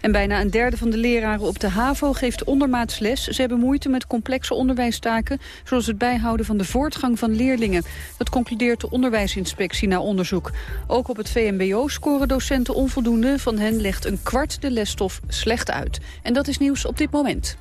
En bijna een derde van de leraren op de HAVO geeft ondermaatsles. Ze hebben moeite met complexe onderwijstaken... zoals het bijhouden van de voortgang van leerlingen. Dat concludeert de onderwijsinspectie na onderzoek. Ook op het VMBO scoren docenten onvoldoende. Van hen legt een kwart de lesstof slecht uit. En dat is nieuws op dit moment.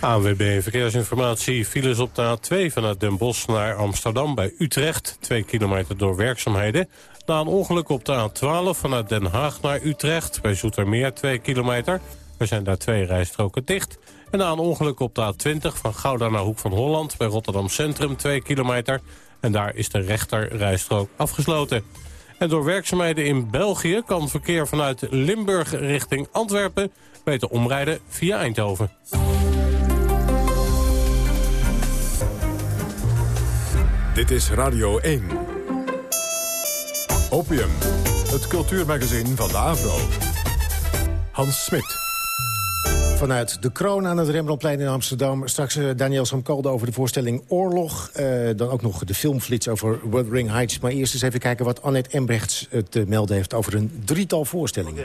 ANWB Verkeersinformatie. Files op de A2 vanuit Den Bosch naar Amsterdam bij Utrecht. Twee kilometer door werkzaamheden. Na een ongeluk op de A12 vanuit Den Haag naar Utrecht... bij Zoetermeer 2 kilometer. Er zijn daar twee rijstroken dicht. En na een ongeluk op de A20 van Gouda naar Hoek van Holland... bij Rotterdam Centrum 2 kilometer. En daar is de rechter rijstrook afgesloten. En door werkzaamheden in België kan verkeer vanuit Limburg richting Antwerpen... beter omrijden via Eindhoven. Dit is Radio 1. Opium, het cultuurmagazin van de Avro. Hans Smit. Vanuit de kroon aan het Rembrandtplein in Amsterdam. Straks uh, Daniel Samkalde over de voorstelling Oorlog. Uh, dan ook nog de filmflits over Wuthering Heights. Maar eerst eens even kijken wat Annette Embrechts te melden heeft... over een drietal voorstellingen.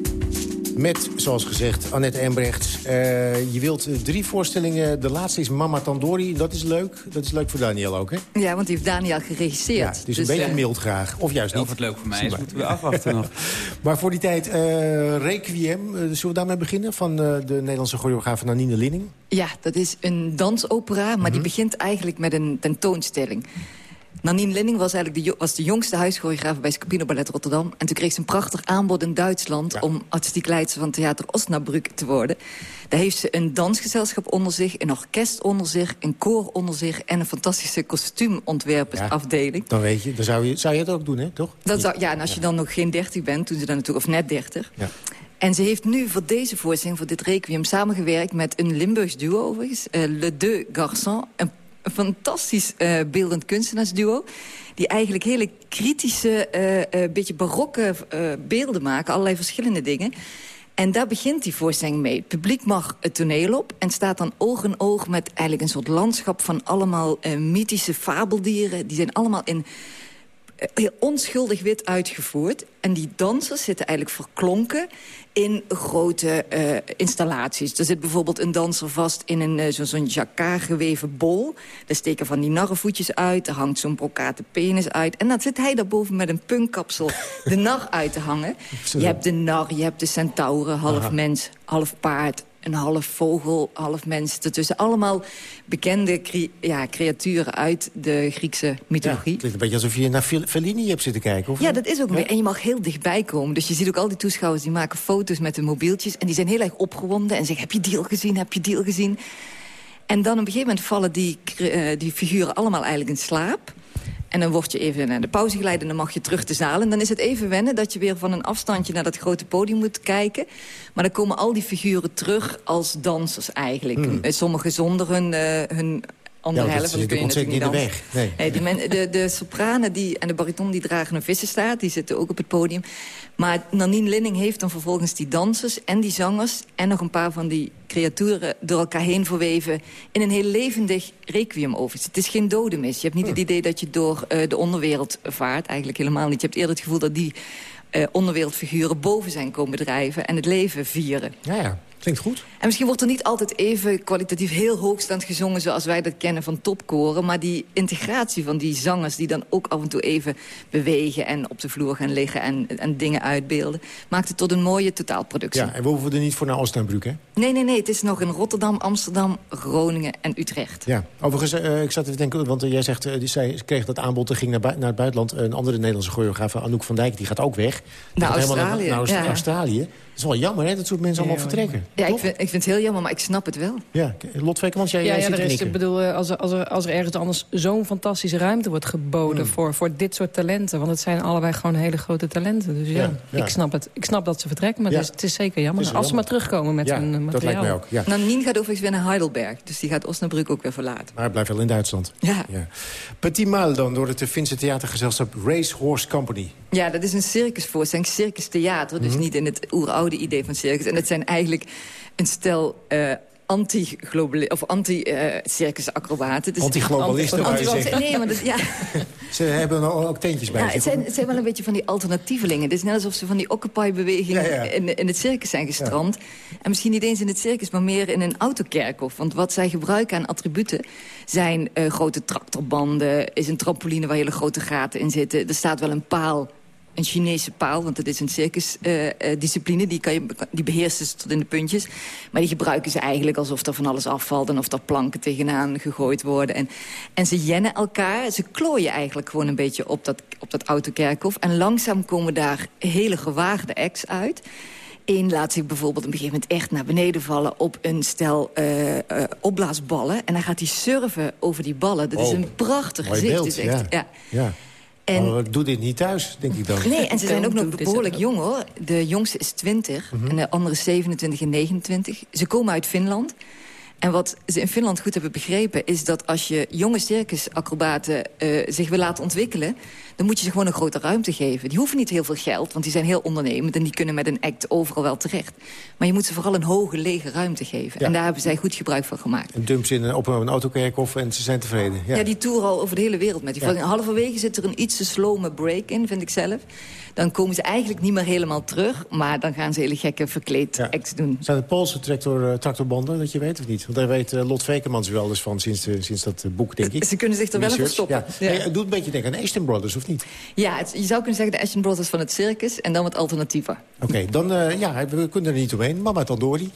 Met, zoals gezegd, Annette Embrechts. Uh, je wilt uh, drie voorstellingen. De laatste is Mama Tandori. Dat is leuk. Dat is leuk voor Daniel ook, hè? Ja, want die heeft Daniel geregisseerd. Ja, het is dus, een beetje uh, mild graag. Of juist niet. Of het leuk voor mij is, moeten we afwachten nog. maar voor die tijd, Requiem. zullen we daarmee beginnen? Van de Nederlandse choreograaf Nanine Linning. Ja, dat is een dansopera. Maar mm -hmm. die begint eigenlijk met een tentoonstelling. Nanine Linning was eigenlijk de, was de jongste huischoreograaf bij Scapino Ballet Rotterdam. En toen kreeg ze een prachtig aanbod in Duitsland... Ja. om artistiek leidster van Theater Osnabrück te worden. Daar heeft ze een dansgezelschap onder zich, een orkest onder zich... een koor onder zich en een fantastische kostuumontwerpersafdeling. Ja, dan weet je, dan zou je, zou je het ook doen, hè? toch? Dat zou, ja, en als je dan nog geen dertig bent, toen ze dan natuurlijk, of net dertig... Ja. En ze heeft nu voor deze voorstelling, voor dit requiem... samengewerkt met een Limburgs duo overigens. Uh, Le Deux Garçons, een een fantastisch uh, beeldend kunstenaarsduo. Die eigenlijk hele kritische, uh, beetje barokke beelden maken. Allerlei verschillende dingen. En daar begint die voorstelling mee. Het publiek mag het toneel op en staat dan oog in oog... met eigenlijk een soort landschap van allemaal mythische fabeldieren. Die zijn allemaal in heel onschuldig wit uitgevoerd. En die dansers zitten eigenlijk verklonken in grote uh, installaties. Er zit bijvoorbeeld een danser vast in een uh, zo'n zo jacquard geweven bol. Daar steken van die narrenvoetjes uit. Er hangt zo'n brokaten penis uit. En dan zit hij daarboven met een punkkapsel de nar uit te hangen. Je hebt de nar, je hebt de centauren, half Aha. mens, half paard een half vogel, half mens. Ertussen allemaal bekende cre ja, creaturen uit de Griekse mythologie. Ja, het klinkt een beetje alsof je naar Fellini hebt zitten kijken. Of ja, dat is ook ja? En je mag heel dichtbij komen. Dus je ziet ook al die toeschouwers die maken foto's met hun mobieltjes. En die zijn heel erg opgewonden en zeggen, heb je die al gezien, heb je die al gezien? En dan op een gegeven moment vallen die, uh, die figuren allemaal eigenlijk in slaap. En dan word je even naar de pauze geleid en dan mag je terug de zaal. En dan is het even wennen dat je weer van een afstandje naar dat grote podium moet kijken. Maar dan komen al die figuren terug als dansers eigenlijk. Hmm. Sommigen zonder hun, uh, hun andere ja, helft. Dat kun je natuurlijk niet in de weg. Nee. nee die men, de, de sopranen die, en de bariton die dragen een vissenstaart. Die zitten ook op het podium. Maar Nanine Linning heeft dan vervolgens die dansers en die zangers... en nog een paar van die creaturen door elkaar heen verweven... in een heel levendig requiem. Het is geen dodenmis. Je hebt niet het idee dat je door uh, de onderwereld vaart. Eigenlijk helemaal niet. Je hebt eerder het gevoel dat die uh, onderwereldfiguren boven zijn komen drijven... en het leven vieren. Ja, ja. Klinkt goed. En misschien wordt er niet altijd even kwalitatief heel hoogstaand gezongen... zoals wij dat kennen van topkoren. Maar die integratie van die zangers die dan ook af en toe even bewegen... en op de vloer gaan liggen en, en dingen uitbeelden... maakt het tot een mooie totaalproductie. Ja, en we hoeven er niet voor naar Osnabrück, hè? Nee, nee, nee. Het is nog in Rotterdam, Amsterdam, Groningen en Utrecht. Ja, overigens, uh, ik zat even te denken, want uh, jij zegt... Uh, die, zij kreeg dat aanbod en ging naar, naar het buitenland. Een andere Nederlandse choreograaf, Anouk van Dijk, die gaat ook weg. Die naar Australië. Naar, naar ja. Australië is wel jammer, hè? Dat soort mensen allemaal vertrekken. Ja, ik vind, ik vind het heel jammer, maar ik snap het wel. Ja, Lot Wekemans, jij, ja, jij ja, zit er is, knikken. ik bedoel, als er, als, er, als er ergens anders zo'n fantastische ruimte wordt geboden... Mm. Voor, voor dit soort talenten, want het zijn allebei gewoon hele grote talenten. Dus ja, Ja, ja. Ik, snap het. ik snap dat ze vertrekken, maar Ja. het, is, het is zeker jammer. Is als ze maar terugkomen met Ja, hun eh, materiaal. dat lijkt mij ook, ja. Nou, Nien gaat overigens weer naar Heidelberg. Dus die gaat Osnabrück ook weer verlaten. Maar hij blijft wel in Duitsland. Ja. Petit Mal dan, door het Finse theatergezelschap Race Horse Company. Ja, dat is een circusvoorstelling, circus theater. Dus Mhm. niet in het oeroude idee van circus. En het zijn eigenlijk een stel eh anti-globali- of anti-circusacrobaten. Dus Anti-globalisten, anti- zeggen. Nee, maar dat, ja. Ze hebben ook, ook tentjes bij Ja, zich. het, zijn, het zijn wel een beetje van die alternatievelingen. Het is net alsof ze van die Occupy-beweging Ja, ja. in, in het circus zijn gestrand. En misschien niet eens in het circus, maar meer in een autokerkhof. Want wat zij gebruiken aan attributen zijn eh, grote tractorbanden... is een trampoline waar hele grote gaten in zitten. Er staat wel een paal een Chinese paal, want het is een circusdiscipline. die, kan je, die beheersen ze tot in de puntjes. Maar die gebruiken ze eigenlijk alsof er van alles afvalt... en of er planken tegenaan gegooid worden. En, en ze jennen elkaar, ze klooien eigenlijk gewoon een beetje op dat, op dat autokerkhof. En langzaam komen daar hele gewaagde acts uit... Eén laat zich bijvoorbeeld op een gegeven moment echt naar beneden vallen... op een stel eh, eh, opblaasballen. En dan gaat hij surfen over die ballen. Dat is Oh, een prachtig mooi gezicht. beeld, echt- ja. ja. Ja. En- Oh, doe dit niet thuis, denk ik dan. Nee, en ze zijn ook nog this behoorlijk jong, hoor. De jongste is 20 Mhm. en de andere 27 en 29. Ze komen uit Finland. En wat ze in Finland goed hebben begrepen... is dat als je jonge circusacrobaten eh, zich wil laten ontwikkelen... dan moet je ze gewoon een grote ruimte geven. Die hoeven niet heel veel geld, want die zijn heel ondernemend... en die kunnen met een act overal wel terecht. Maar je moet ze vooral een hoge, lege ruimte geven. Ja. En daar hebben zij goed gebruik van gemaakt. Een dump in, op een autokerkhof en ze zijn tevreden. Ja. Ja, die tour al over de hele wereld met die. Ja. Halverwege zit er een iets te slome break in, vind ik zelf. Dan komen ze eigenlijk niet meer helemaal terug. Maar dan gaan ze hele gekke verkleed acts doen. Zijn het Poolse tractor, eh, tractorbanden, dat je weet of niet? Want daar weet eh, Lot Vekemans wel eens van sinds, sinds dat eh, boek, denk ik. Ze kunnen zich er wel verstoppen. Ja. Ja. Hey, het doet een beetje denken aan Ashton Brothers, of niet? Ja, het- je zou kunnen zeggen de Ashton Brothers van het circus... en dan wat alternatiever. Oké, dan, eh, ja, we kunnen er niet omheen. Mama Tandori.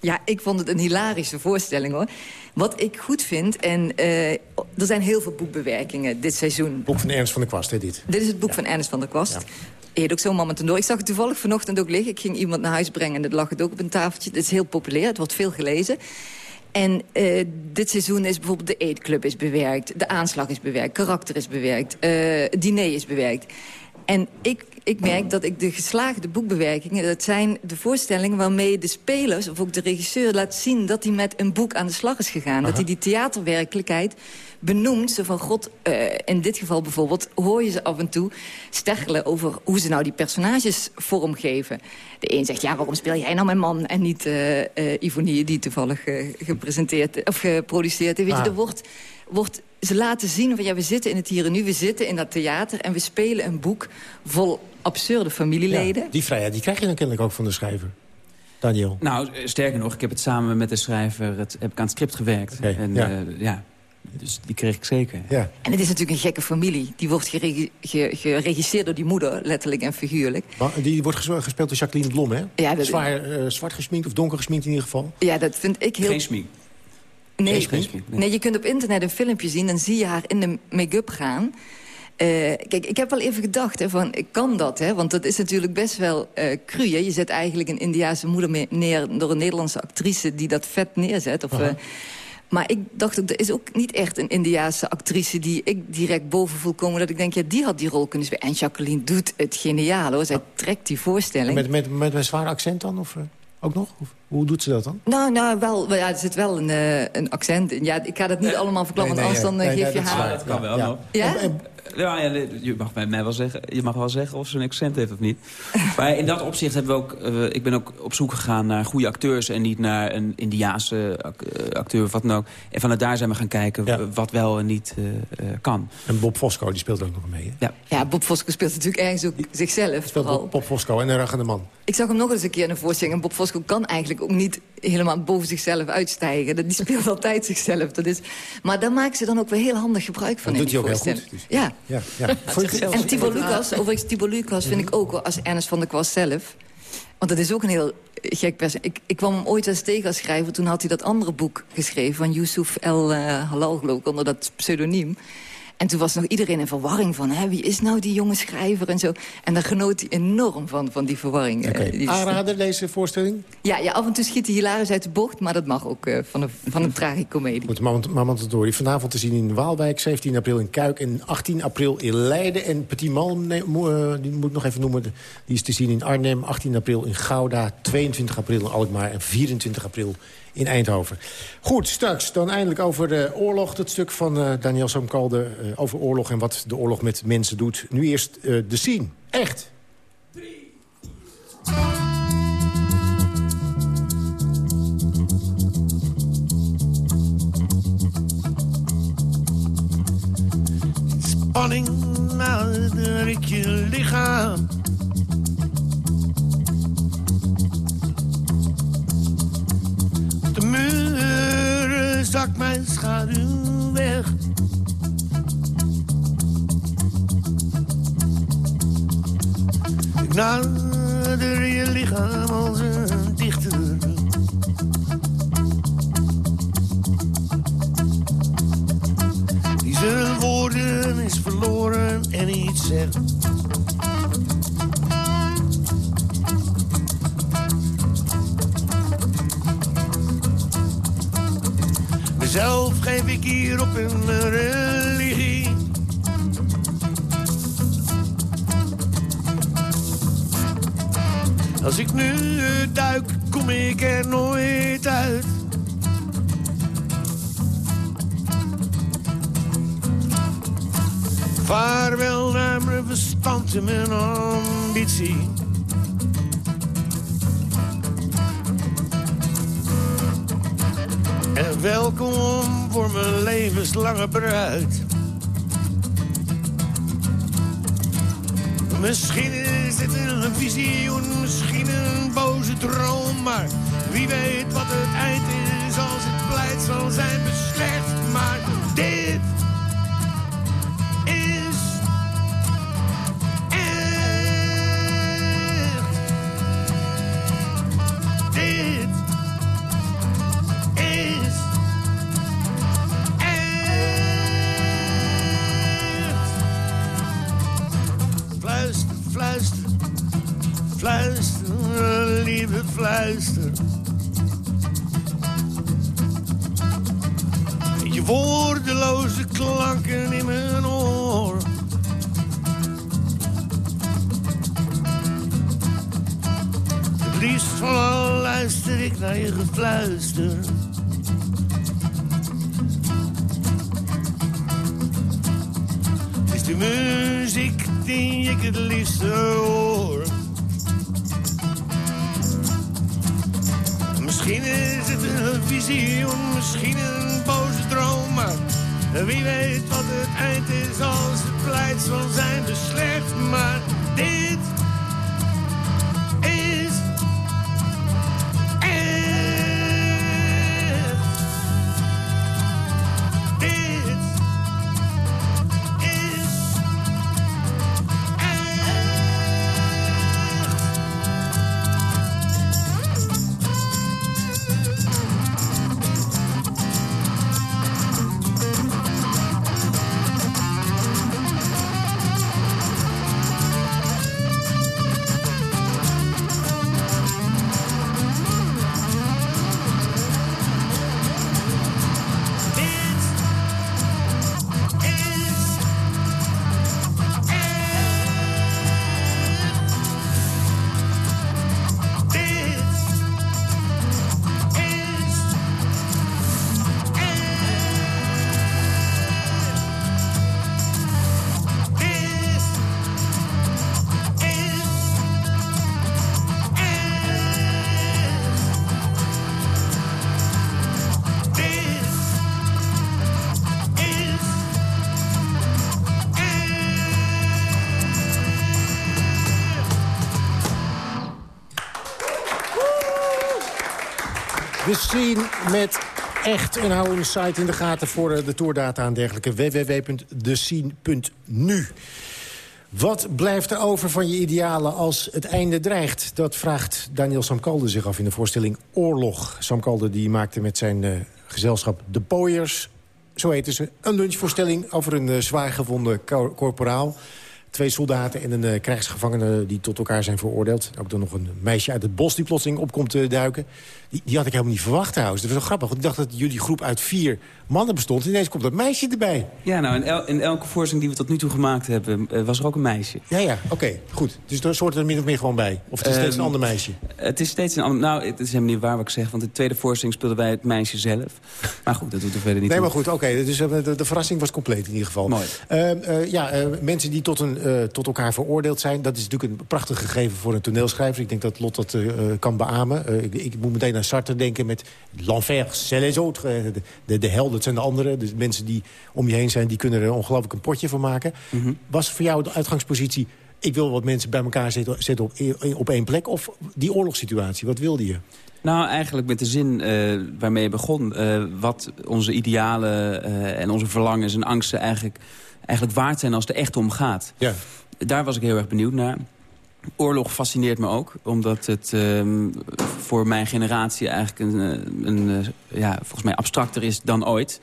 Ja, ik vond het een hilarische voorstelling, hoor. Wat ik goed vind, en eh, er zijn heel veel boekbewerkingen dit seizoen. Boek van Ernst van der Kwast, hè, dit. Dit is het boek van Ernst van der Kwast. Heet ook zo Mama Tendoor. Ik zag het toevallig vanochtend ook liggen. Ik ging iemand naar huis brengen en het lag het ook op een tafeltje. Het is heel populair, het wordt veel gelezen. En eh, dit seizoen is bijvoorbeeld de eetclub is bewerkt. De aanslag is bewerkt, karakter is bewerkt. het diner is bewerkt. En ik, ik merk dat ik de geslaagde boekbewerkingen... dat zijn de voorstellingen waarmee de spelers of ook de regisseur laat zien... dat hij met een boek aan de slag is gegaan. Dat hij die theaterwerkelijkheid benoemt. Zo van, god, eh, in dit geval bijvoorbeeld hoor je ze af en toe stergelen... over hoe ze nou die personages vormgeven. De een zegt, ja, waarom speel jij nou mijn man... en niet eh eh, Ivonie, die toevallig eh, gepresenteerd of geproduceerd heeft. Weet je, Ah. er wordt, wordt ze laten zien van, ja, we zitten in het hier en nu... we zitten in dat theater en we spelen een boek vol absurde familieleden. Ja, die vrijheid die krijg je dan kennelijk ook van de schrijver. Daniel. Nou, eh, sterker nog, ik heb het samen met de schrijver het, heb ik aan het script gewerkt. en ja. ja. ja, dus die kreeg ik zeker. Ja. En het is natuurlijk een gekke familie. Die wordt geregi- ge- geregisseerd door die moeder, letterlijk en figuurlijk. Maar die wordt ges- gespeeld door Jacqueline Blom, hè? Ja, dat- Zwaar, eh, zwart gesminkt of donker gesminkt in ieder geval. Ja, dat vind ik heel... Geen smink. Nee, nee. nee, je kunt op internet een filmpje zien... dan zie je haar in de make-up gaan. Eh, kijk, ik heb wel even gedacht, hè, van, kan dat? Hè? Want dat is natuurlijk best wel eh cru. Hè? Je zet eigenlijk een Indiaanse moeder neer... door een Nederlandse actrice die dat vet neerzet. Of, eh, maar ik dacht ook, er is ook niet echt een Indiaanse actrice... die ik direct boven voel komen. Dat ik denk, ja, die had die rol kunnen spelen. En Jacqueline doet het geniaal, hoor. Zij trekt die voorstelling. Met, met, met een zwaar accent dan? Of, ook nog? Of, hoe doet ze dat dan? Nou, nou wel, ja, er zit wel een, eh, een accent in. Ja, ik ga dat niet allemaal verklappen, nee, want anders dan eh, nee, geef je haar... Dat kan wel. Ja? Ja, ja, je mag bij mij wel zeggen, je mag wel zeggen of ze een accent heeft of niet. maar in dat opzicht hebben we ook, eh, ik ben ook op zoek gegaan naar goede acteurs en niet naar een Indiaanse eh, acteur of wat dan ook. En vanuit daar zijn we gaan kijken Ja. wat wel en niet eh, eh, kan. En Bob Fosco, die speelt er ook nog mee. Hè? Ja. Ja, Bob Fosco speelt natuurlijk ergens ook zichzelf Speelt vooral. Bob, Bob Fosco en een ragende man. Ik zag hem nog eens een keer in een voorstelling. En Bob Fosco kan eigenlijk ook niet helemaal boven zichzelf uitstijgen. Dat- Die speelt altijd zichzelf. Dat is, maar daar maken ze dan ook weer heel handig gebruik van Dat in doet hij die ook heel voorstelling. goed. Ja. Ja, ja. En Tibor Lucas, overigens Tibor Lucas vind ik ook wel als Ernest van der Kwast zelf. Want dat is ook een heel gek persoon. Ik, ik kwam hem ooit eens tegen als schrijver. Toen had hij dat andere boek geschreven van Yusuf El eh, Halal, geloof ik, onder dat pseudoniem. En toen was nog iedereen in verwarring van, hè, wie is nou die jonge schrijver en zo. En daar genoot hij enorm van, van die verwarring. Oké. Eh, die- Aanrader, deze voorstelling? ja, ja, af en toe schiet hij hilarisch uit de bocht, maar dat mag ook eh, van, een, van een tragicomedie. Goed, Mama Mama Tori. Vanavond te zien in Waalwijk, 17 april in Kuik... en 18 april in Leiden. En Petit Malm, nee, eh, die moet ik nog even noemen... die is te zien in Arnhem, 18 april in Gouda... 22 april in Alkmaar en 24 april in Eindhoven. Goed, straks dan eindelijk over de oorlog. Dat stuk van eh, Daniel Samkalde eh, over oorlog... en wat de oorlog met mensen doet. Nu eerst eh, de scene. Echt. Spanning nadruk je lichaam. Muren zakt mijn schaduw weg. Ik nader je lichaam als een dichter. Die zijn woorden is verloren en iets zegt. Ik hier op een religie. Als ik nu duik, kom ik er nooit uit. Vaarwel naar mijn verstand en mijn ambitie. En welkom voor mijn levenslange bruid. Misschien is dit een visioen, misschien een boze droom. Maar wie weet wat het eind is als het pleit zal zijn beslecht. Naar je is de muziek die ik het liefst hoor. Misschien is het een visioen, misschien een boze droom, maar wie weet wat het eind is als het pleit zal zijn beslecht. Maar dit Met echt een hou een site in de gaten voor eh, de tourdata en dergelijke. www.descene.nu. Wat blijft er over van je idealen als het einde dreigt? Dat vraagt Daniel Samkalde zich af in de voorstelling Oorlog. Samkalde die maakte met zijn uh, gezelschap De Pooiers... zo heten ze, een lunchvoorstelling over een uh, zwaar gevonden corporaal twee soldaten en een uh, krijgsgevangene die tot elkaar zijn veroordeeld. Ook dan nog een meisje uit het bos die plotseling opkomt uh, duiken. Die, die, had ik helemaal niet verwacht trouwens. Dat was wel grappig, want ik dacht dat jullie groep uit vier mannen bestond. Ineens komt dat meisje erbij. Ja, nou, in, el in elke voorstelling die we tot nu toe gemaakt hebben... Uh, was er ook een meisje. Ja, ja, oké, goed. Dus er soort er min of meer gewoon bij? Of het is steeds een ander meisje? Het is steeds een ander... Nou, het is helemaal niet waar wat ik zeg. Want in de tweede voorstelling speelden wij het meisje zelf. Maar goed, dat doet er verder niet Nee, toe. maar goed, oké. dus de, de, verrassing was compleet in ieder geval. Mooi. ja, mensen die tot, een, tot elkaar veroordeeld zijn... dat is natuurlijk een prachtig gegeven voor een toneelschrijver. Ik denk dat Lot dat kan beamen. Ik, ik moet meteen aan Sartre denken met l'enfer, c'est les autres. De, de, de hel, dat zijn de anderen. Dus mensen die om je heen zijn, die kunnen er ongelooflijk een potje van maken. Mm -hmm. Was voor jou de uitgangspositie... ik wil wat mensen bij elkaar zetten, zetten op, op één plek... of die oorlogssituatie, wat wilde je? Nou, eigenlijk met de zin uh, waarmee je begon. Uh, wat onze idealen uh, en onze verlangens en angsten eigenlijk, eigenlijk waard zijn als het er echt om gaat. Ja. Daar was ik heel erg benieuwd naar. Oorlog fascineert me ook, omdat het um, voor mijn generatie eigenlijk een, een, een, ja, volgens mij abstracter is dan ooit.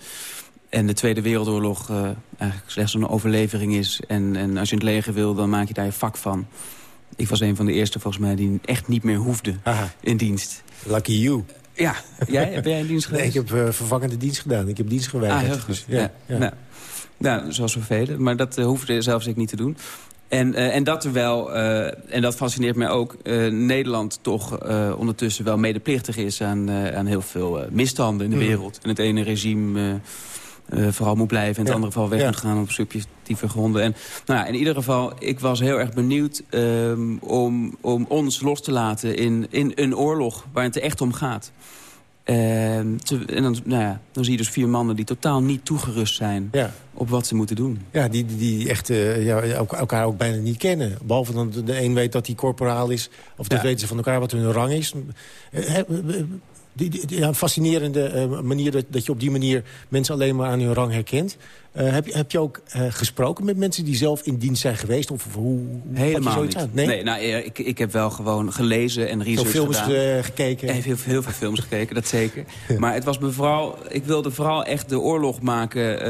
En de Tweede Wereldoorlog uh, eigenlijk slechts een overlevering is. En, en als je in het leger wil, dan maak je daar je vak van. Ik was een van de eerste volgens mij die echt niet meer hoefde Aha. in dienst. Lucky you. Ja, jij, heb jij in dienst geweest? Nee, ik heb uh, vervangende dienst gedaan. Ik heb dienst geweigerd. Ah, heel goed. Dus, ja, ja. ja. Nou, nou, zoals velen. Maar dat uh, hoefde zelfs ik niet te doen. En, uh, en dat terwijl, uh, en dat fascineert mij ook, uh, Nederland toch ondertussen wel medeplichtig is aan, aan heel veel misstanden in de Mm. wereld. En het ene regime vooral moet blijven en het Ja. andere geval weg Ja. moet gaan op subjectieve gronden. En nou ja, in ieder geval, ik was heel erg benieuwd um, om, om ons los te laten in, in een oorlog waar het er echt om gaat. Te, en dan, nou ja, dan zie je dus vier mannen die totaal niet toegerust zijn Ja. op wat ze moeten doen. Ja, die, die, echt uh, ja, elkaar ook bijna niet kennen. Behalve dan de een weet dat hij corporaal is. Of dat weten ze van elkaar wat hun rang is. Die, die, die, ja, een fascinerende uh, manier dat, dat je op die manier mensen alleen maar aan hun rang herkent. Uh, heb, je, heb je ook uh, gesproken met mensen die zelf in dienst zijn geweest? Of, hoe, hoe pak je Helemaal zoiets niet. aan? Nee? nou, ik, ik heb wel gewoon gelezen en Veel research films gedaan. uh, gekeken? En heel, heel veel films gekeken, dat zeker. Maar het was me vooral, ik wilde vooral echt de oorlog maken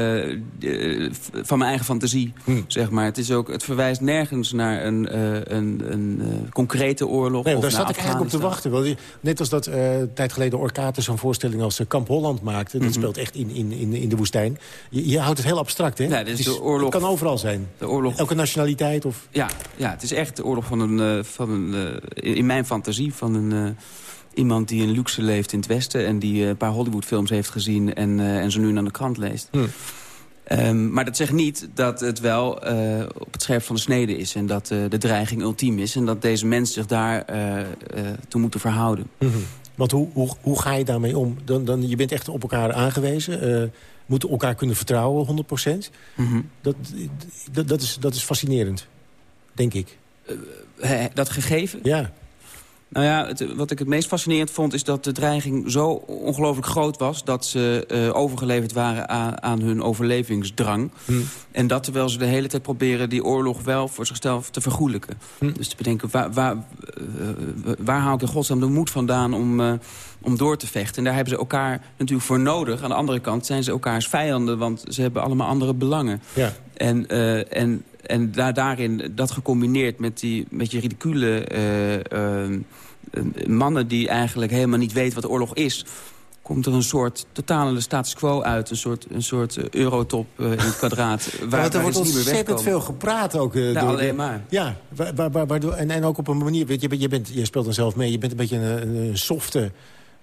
uh, van mijn eigen fantasie. Hm. Zeg maar. het, is ook, het verwijst nergens naar een, een, een concrete oorlog. Nee, of daar zat ik eigenlijk op te wachten. Want net als dat een tijd geleden Orkater zo'n voorstelling als Kamp Holland maakte. Dat Mhm. speelt echt in, in, in, in de woestijn. Je, je houdt het heel abstract, hè? Nee, dit is het, de oorlog- het kan overal zijn. De oorlog Elke nationaliteit of... Ja, ja, het is echt de oorlog van een, uh, van een uh, in mijn fantasie van een uh, iemand die in luxe leeft in het Westen en die een paar Hollywoodfilms heeft gezien en, en zo nu aan de krant leest. Hm. Um, maar dat zegt niet dat het wel op het scherp van de snede is en dat de dreiging ultiem is en dat deze mensen zich daar toe moeten verhouden. Hm. Want hoe, hoe, hoe ga je daarmee om? Dan, dan, je bent echt op elkaar aangewezen. Moeten elkaar kunnen vertrouwen, 100 procent. Mm -hmm. dat, dat, dat, is, dat is fascinerend, denk ik. Uh, dat gegeven? Ja. Nou ja, het, wat ik het meest fascinerend vond... is dat de dreiging zo ongelooflijk groot was... dat ze uh, overgeleverd waren aan, aan, hun overlevingsdrang. Hm. En dat terwijl ze de hele tijd proberen... die oorlog wel voor zichzelf te vergoelijken. Hm. Dus te bedenken, waar, waar, uh, waar haal ik in godsnaam de moed vandaan... om, om door te vechten? En daar hebben ze elkaar natuurlijk voor nodig. Aan de andere kant zijn ze elkaars vijanden... want ze hebben allemaal andere belangen. Ja. En, uh, en, en daar, daarin, dat gecombineerd met, die, met je ridicule uh, uh, mannen... die eigenlijk helemaal niet weten wat oorlog is... komt er een soort totale status quo uit. Een soort, een soort eurotop in het kwadraat. Waar, ja, er wordt niet meer ontzettend veel gepraat ook. nou, door alleen de, maar. Ja, waar, en, en ook op een manier... Weet je, je, bent, je speelt dan zelf mee, je bent een beetje een, een softe...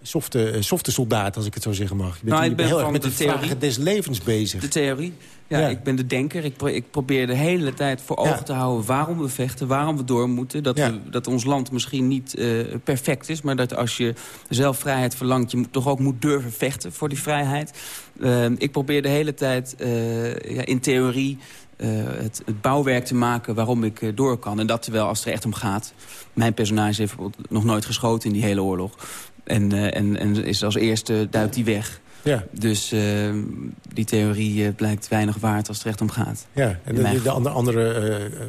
Softe, softe soldaat, als ik het zo zeggen mag. Je bent, nou, ik ben heel erg met de de theorie. des levens bezig. De theorie. Ja, ja, ik ben de denker. Ik, pro ik, probeer de hele tijd voor ogen Ja. te houden waarom we vechten, waarom we door moeten. Dat, Ja. we, dat ons land misschien niet uh, perfect is, maar dat als je zelf vrijheid verlangt... je toch ook moet durven vechten voor die vrijheid. Uh, ik probeer de hele tijd uh, ja, in theorie het, het, bouwwerk te maken waarom ik door kan. En dat terwijl als het er echt om gaat... mijn personage heeft nog nooit geschoten in die hele oorlog. En, en, en is als eerste duikt die weg. Ja. Dus uh, die theorie uh, blijkt weinig waard als het recht om gaat. Ja, en de, de, andere, andere uh,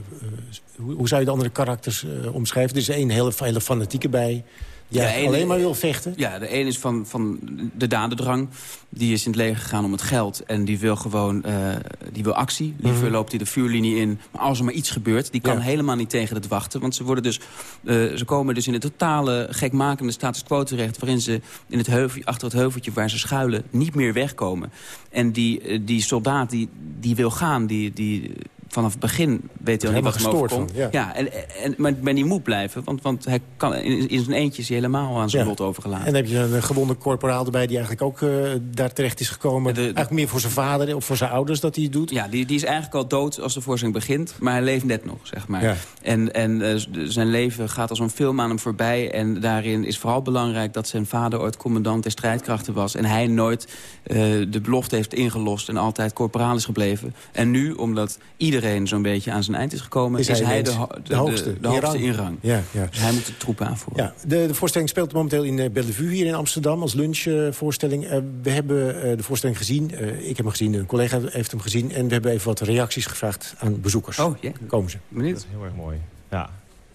hoe, hoe, zou je de andere karakters omschrijven? Er is één hele, hele fanatieke bij ja, alleen maar wil vechten? Ja, de een is van, van de dadendrang. Die is in het leger gegaan om het geld. En die wil gewoon uh, die wil actie. Liever mhm. loopt hij de vuurlinie in. Maar als er maar iets gebeurt, die kan helemaal niet tegen het wachten. Want ze, worden dus, uh, ze komen dus in een totale gekmakende status quo terecht... waarin ze in het heuvel, achter het heuveltje waar ze schuilen niet meer wegkomen. En die, uh, die soldaat die, die wil gaan, die, die vanaf het begin weet hij al niet wat hem overkomt. Van, ja. ja, en, en, maar, maar die moet blijven, want, want hij kan, in, in zijn eentje is hij helemaal aan zijn lot overgelaten. En dan heb je een gewonde corporaal erbij die eigenlijk ook uh, daar terecht is gekomen. De, eigenlijk meer voor zijn vader of voor zijn ouders dat hij het doet. Ja, die, die is eigenlijk al dood als de voorstelling begint, maar hij leeft net nog, zeg maar. Ja. En, en uh, zijn leven gaat als een film aan hem voorbij. En daarin is vooral belangrijk dat zijn vader ooit commandant der strijdkrachten was. En hij nooit uh, de belofte heeft ingelost en altijd corporaal is gebleven. En nu, omdat iedereen zo'n beetje aan zijn eind is gekomen... is, hij, de, de, hoogste, de, hoogste in rang. Ja, ja. Dus hij moet de troepen aanvoeren. Ja, de, de voorstelling speelt momenteel in uh, Bellevue hier in Amsterdam... als lunchvoorstelling. Uh, we hebben uh, de voorstelling gezien. ik heb hem gezien, een collega heeft hem gezien. En we hebben even wat reacties gevraagd aan bezoekers. Oh, ja. Komen ze. Benieuwd. Dat is heel erg mooi. Ja.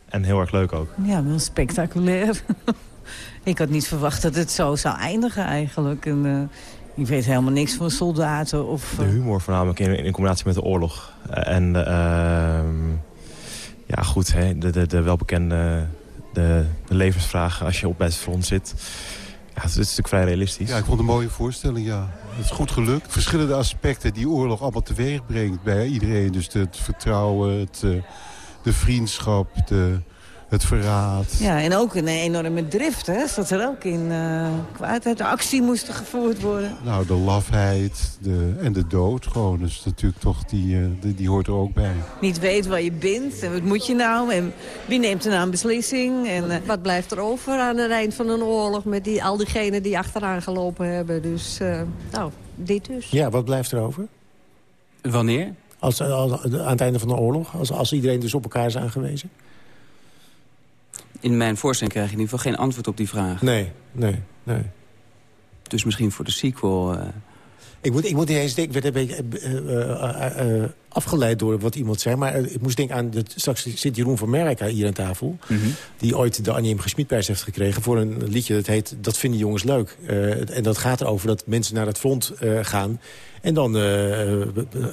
En heel erg leuk ook. Ja, wel spectaculair. ik had niet verwacht dat het zo zou eindigen eigenlijk. En, ik weet helemaal niks van soldaten. Of, de humor voornamelijk in, in combinatie met de oorlog. Eh, en uh, ja, goed, hè, de, de, de welbekende de, de levensvraag als je op bij het front zit. Ja, het is natuurlijk vrij realistisch. Ja, ik vond het een mooie voorstelling, ja. Het is goed gelukt. Verschillende aspecten die oorlog allemaal teweeg brengt bij iedereen. Dus het vertrouwen, het, eh, de vriendschap, de, het verraad. Ja, en ook een enorme drift, hè? Zat er ook in. Uh, kwaadheid, de actie moest gevoerd worden. Nou, de lafheid de, en de dood gewoon. Dus natuurlijk toch, die, uh, die, die, hoort er ook bij. Niet weet waar je bent en wat moet je nou en wie neemt er nou een beslissing. En, uh... Wat blijft er over aan het eind van een oorlog met die, al diegenen die achteraan gelopen hebben. Dus, nou, dit dus. Ja, wat blijft er over? Wanneer? Als, als, aan het einde van de oorlog, als, als iedereen dus op elkaar is aangewezen? In mijn voorstelling krijg je in ieder geval geen antwoord op die vraag. Nee, nee, nee. Dus misschien voor de sequel... Ik moet, ik moet eens denken, ik werd een beetje uh, uh, afgeleid door wat iemand zei. Maar ik moest denken aan, de, straks zit Jeroen van Merka hier aan tafel. Mm -hmm. Die ooit de Annie M. Gesmiedprijs heeft gekregen voor een liedje dat heet Dat vinden jongens leuk. en dat gaat erover dat mensen naar het front gaan. En dan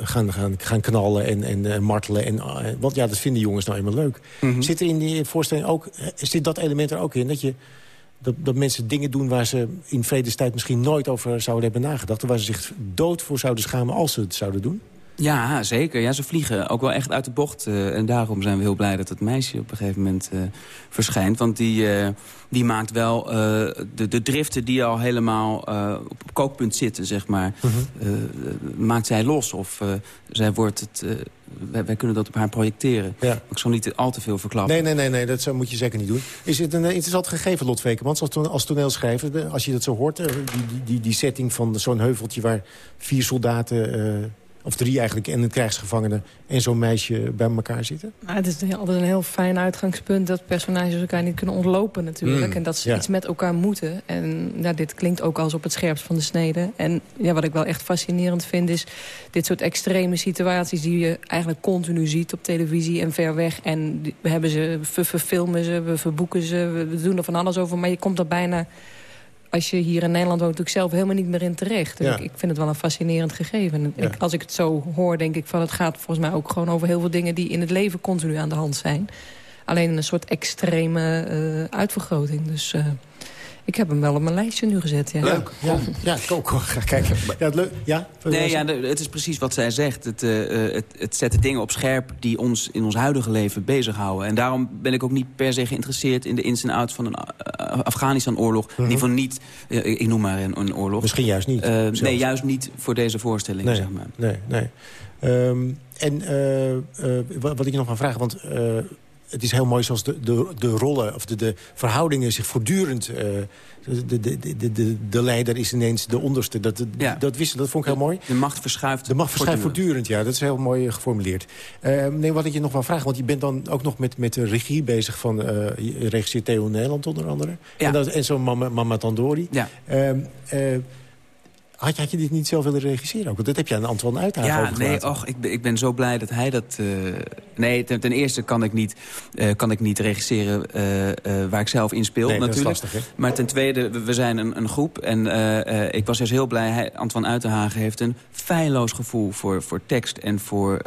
gaan, gaan, gaan knallen en, en martelen. En, want ja, dat vinden jongens nou eenmaal leuk. Mm -hmm. Zit er in die voorstelling ook, zit dat element er ook in? Dat, je, dat, mensen dingen doen waar ze in vredestijd misschien nooit over zouden hebben nagedacht. Waar ze zich dood voor zouden schamen als ze het zouden doen? Ja, zeker. Ja, ze vliegen ook wel echt uit de bocht. Uh, en daarom zijn we heel blij dat het meisje op een gegeven moment uh, verschijnt. Want die, uh, die maakt wel de, de driften die al helemaal op kookpunt zitten, zeg maar... -huh. Mhm. maakt zij los of zij wordt het... Wij, wij, kunnen dat op haar projecteren. Ja. Ik zal niet al te veel verklappen. Nee, nee, nee, nee dat moet je zeker niet doen. Is het een interessant gegeven, Lot Wekemans, als, als toneelschrijver? Als je dat zo hoort, die, die, die setting van zo'n heuveltje... waar vier soldaten of drie eigenlijk, en een krijgsgevangene en zo'n meisje bij elkaar zitten? Nou, het is altijd een heel fijn uitgangspunt dat personages elkaar niet kunnen ontlopen natuurlijk. Mm, en dat ze iets met elkaar moeten. En ja, dit klinkt ook als op het scherpst van de snede. En ja, wat ik wel echt fascinerend vind is dit soort extreme situaties die je eigenlijk continu ziet op televisie en ver weg. En we hebben ze, we verfilmen ze, we verboeken ze, we doen er van alles over. Maar je komt er bijna als je hier in Nederland woont, natuurlijk zelf helemaal niet meer in terecht. Ik, ik, vind het wel een fascinerend gegeven. Ik, als ik het zo hoor, denk ik van het gaat volgens mij ook gewoon over heel veel dingen die in het leven continu aan de hand zijn. Alleen een soort extreme uh, uitvergroting. Dus uh, ik heb hem wel op mijn lijstje nu gezet. Ja. Leuk. Ja, ja ik ook. Ga kijken. Ja, het leuk. Ja? Nee, ja, het is precies wat zij zegt. Het, uh, het, het zet de dingen op scherp die ons in ons huidige leven bezighouden. En daarom ben ik ook niet per se geïnteresseerd in de ins en outs van een uh, Afghanistan-oorlog. -hmm. In ieder geval niet, uh, ik noem maar een, een oorlog. Misschien juist niet. nee, juist niet voor deze voorstelling, nee, zeg maar. Nee, nee. Um, en wat ik je nog ga vragen, want het is heel mooi zoals de, de, de rollen of de, de verhoudingen zich voortdurend... Uh, de, de, de, de, de leider is ineens de onderste. Dat, dat, wist, dat vond ik heel mooi. De macht verschuift De macht verschuift voortdurend, ja. Dat is heel mooi geformuleerd. Uh, nee, wat ik je nog wel vraag, want je bent dan ook nog met, met de regie bezig... van uh, regisseur Theo Nederland onder andere. Ja. En, dat, en zo'n Mama, Mama Tandori. Ja. Had had je dit niet zelf willen regisseren ook? Want dat heb je aan Antoine Uithagen Ja, nee, och, ik, ben, ik ben zo blij dat hij dat... Uh, nee, ten, ten, eerste kan ik niet, uh, kan ik niet regisseren uh, waar ik zelf in speel, nee, natuurlijk. Dat is lastig? Maar ten tweede, we, we zijn een, een, groep. En ik was juist heel blij. Hij, Antoine Uithagen heeft een feilloos gevoel voor, voor tekst... en voor,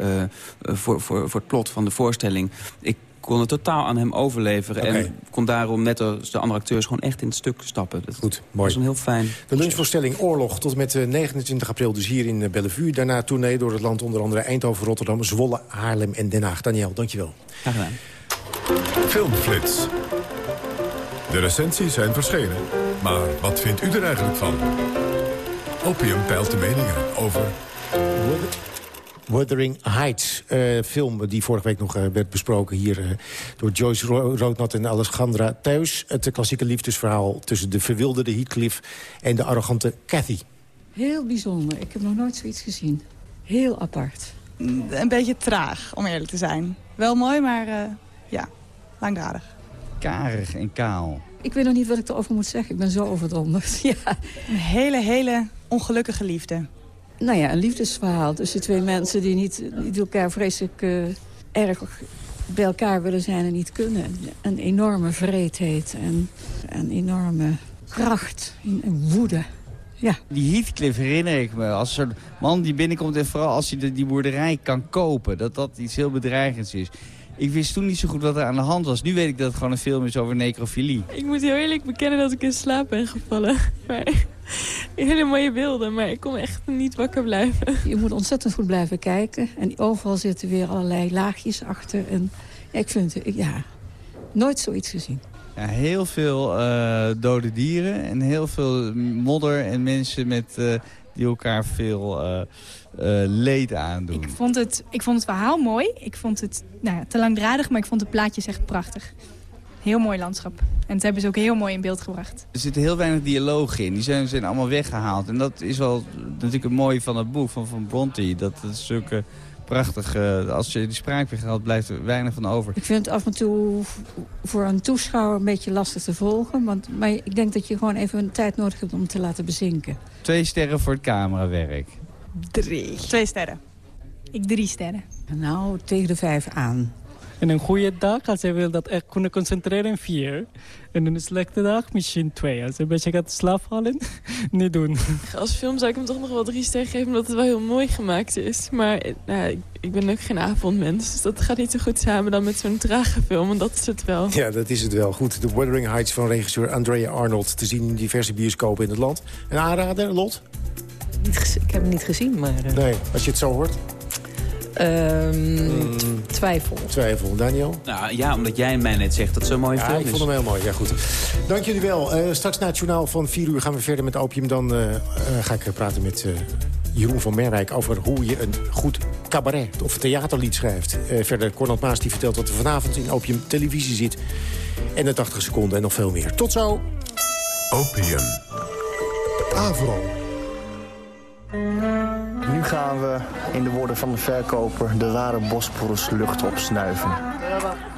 voor, voor, voor het plot van de voorstelling. Ik kon het totaal aan hem overleveren. En kon daarom, net als de andere acteurs, gewoon echt in het stuk stappen. Dat Goed, mooi. was een heel fijn... De lunchvoorstelling Oorlog tot met 29 april dus hier in Bellevue. Daarna tournee door het land, onder andere Eindhoven, Rotterdam, Zwolle, Haarlem en Den Haag. Daniel, dankjewel. Graag gedaan. Filmflits. De recensies zijn verschenen. Maar wat vindt u er eigenlijk van? Opium peilt de meningen over... Wuthering Heights, uh, film die vorige week nog uh, werd besproken hier uh, door Joyce Ro Roodnat en Alessandra Thuis. Het klassieke liefdesverhaal tussen de verwilderde Heathcliff en de arrogante Cathy. Heel bijzonder. Ik heb nog nooit zoiets gezien. Heel apart. Een beetje traag, om eerlijk te zijn. Wel mooi, maar ja, langdradig. Karig en kaal. Ik weet nog niet wat ik erover moet zeggen. Ik ben zo overdonderd. ja. Een hele, hele ongelukkige liefde nou ja, een liefdesverhaal tussen twee mensen... die niet, niet elkaar vreselijk uh, erg bij elkaar willen zijn en niet kunnen. Een enorme vreedheid en een enorme kracht en woede. Ja. Die Heathcliff herinner ik me als een man die binnenkomt... en vooral als hij de, die boerderij kan kopen, dat dat iets heel bedreigends is. Ik wist toen niet zo goed wat er aan de hand was. Nu weet ik dat het gewoon een film is over necrofilie. Ik moet heel eerlijk bekennen dat ik in slaap ben gevallen. Maar hele mooie beelden, maar ik kon echt niet wakker blijven. Je moet ontzettend goed blijven kijken. En overal zitten weer allerlei laagjes achter. En ik vind, ja, nooit zoiets gezien. Ja, heel veel uh, dode dieren en heel veel modder en mensen met, uh, die elkaar veel... Uh, uh, leed aandoen. Ik vond, het, ik vond het verhaal mooi. Ik vond het nou ja, te langdradig, maar ik vond de plaatjes echt prachtig. Heel mooi landschap. En dat hebben ze ook heel mooi in beeld gebracht. Er zit heel weinig dialoog in. Die zijn, zijn allemaal weggehaald. En dat is wel natuurlijk het mooie van het boek van, van Bronte. Dat het zulke prachtig. als je die spraak weghaalt, blijft er weinig van over. Ik vind het af en toe voor een toeschouwer een beetje lastig te volgen. Want, maar ik denk dat je gewoon even een tijd nodig hebt om te laten bezinken. Twee sterren voor het camerawerk. Drie. Twee sterren. Ik drie sterren. Nou, tegen de vijf aan. En een goede dag, als je wil dat echt kunnen concentreren, vier. En een slechte dag, misschien twee. Als je een beetje gaat slaapvallen, niet doen. Als film zou ik hem toch nog wel drie sterren geven, omdat het wel heel mooi gemaakt is. Maar nou, ik ben ook geen avondmens, dus dat gaat niet zo goed samen dan met zo'n trage film. En dat is het wel. Ja, dat is het wel. Goed, The Wuthering Heights van regisseur Andrea Arnold... te zien in diverse bioscopen in het land. Een aanrader, Lot? ik heb hem niet gezien, maar... Uh... Nee, als je het zo hoort? Um, Twijfel. Twijfel. Daniel? Nou, ja, omdat jij mij net zegt dat het zo'n mooie ja, film is. ik vond hem heel mooi. Ja, goed. Dank jullie wel. Uh, straks na het journaal van 4 uur gaan we verder met Opium. Dan uh, ga ik praten met Jeroen van Merwijk over hoe je een goed cabaret of theaterlied schrijft. verder Cornel Maas die vertelt wat er vanavond in Opium televisie zit. En de 80 seconden en nog veel meer. Tot zo. Opium. Avro. Gaan we, in de woorden van de verkoper, de ware Bosporus lucht opsnuiven.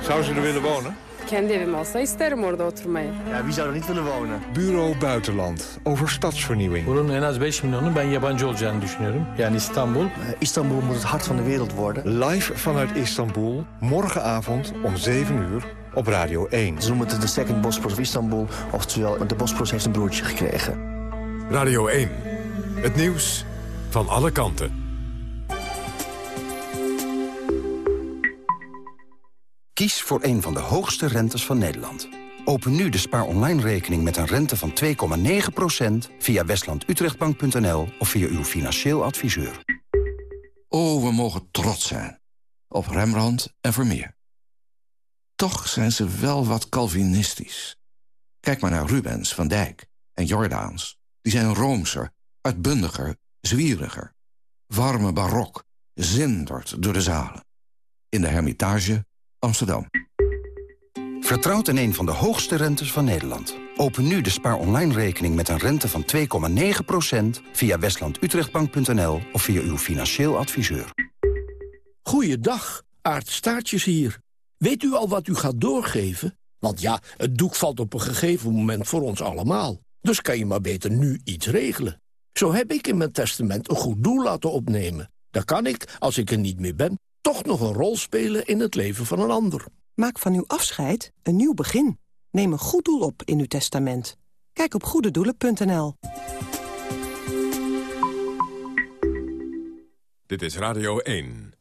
Zou ze er willen wonen? Kendi evim olsa isterim orada oturmayı. Ja, wie zou er niet willen wonen? Bureau Buitenland, over stadsvernieuwing. Buranın en az 5 miljonu ben yabancı olacağını düşünüyorum. Yani İstanbul. Istanbul moet het hart van de wereld worden. Live vanuit Istanbul, morgenavond om 7 uur op Radio 1. Ze noemen het de Second Bosporus of Istanbul, oftewel de Bosporus heeft een broertje gekregen. Radio 1, het nieuws van alle kanten. Kies voor een van de hoogste rentes van Nederland. Open nu de spaar online rekening met een rente van 2,9% via westlandutrechtbank.nl of via uw financieel adviseur. Oh, we mogen trots zijn op Rembrandt en Vermeer. Toch zijn ze wel wat Calvinistisch. Kijk maar naar Rubens, Van Dijk en Jordaans. Die zijn roomser, uitbundiger zwieriger. Warme barok zindert door de zalen. In de Hermitage, Amsterdam. Vertrouwt in een van de hoogste rentes van Nederland. Open nu de Spaar Online rekening met een rente van 2,9% via westlandutrechtbank.nl of via uw financieel adviseur. Goeiedag, Aart Staartjes hier. Weet u al wat u gaat doorgeven? Want ja, het doek valt op een gegeven moment voor ons allemaal. Dus kan je maar beter nu iets regelen. Zo heb ik in mijn testament een goed doel laten opnemen. Dan kan ik, als ik er niet meer ben, toch nog een rol spelen in het leven van een ander. Maak van uw afscheid een nieuw begin. Neem een goed doel op in uw testament. Kijk op goededoelen.nl. Dit is Radio 1.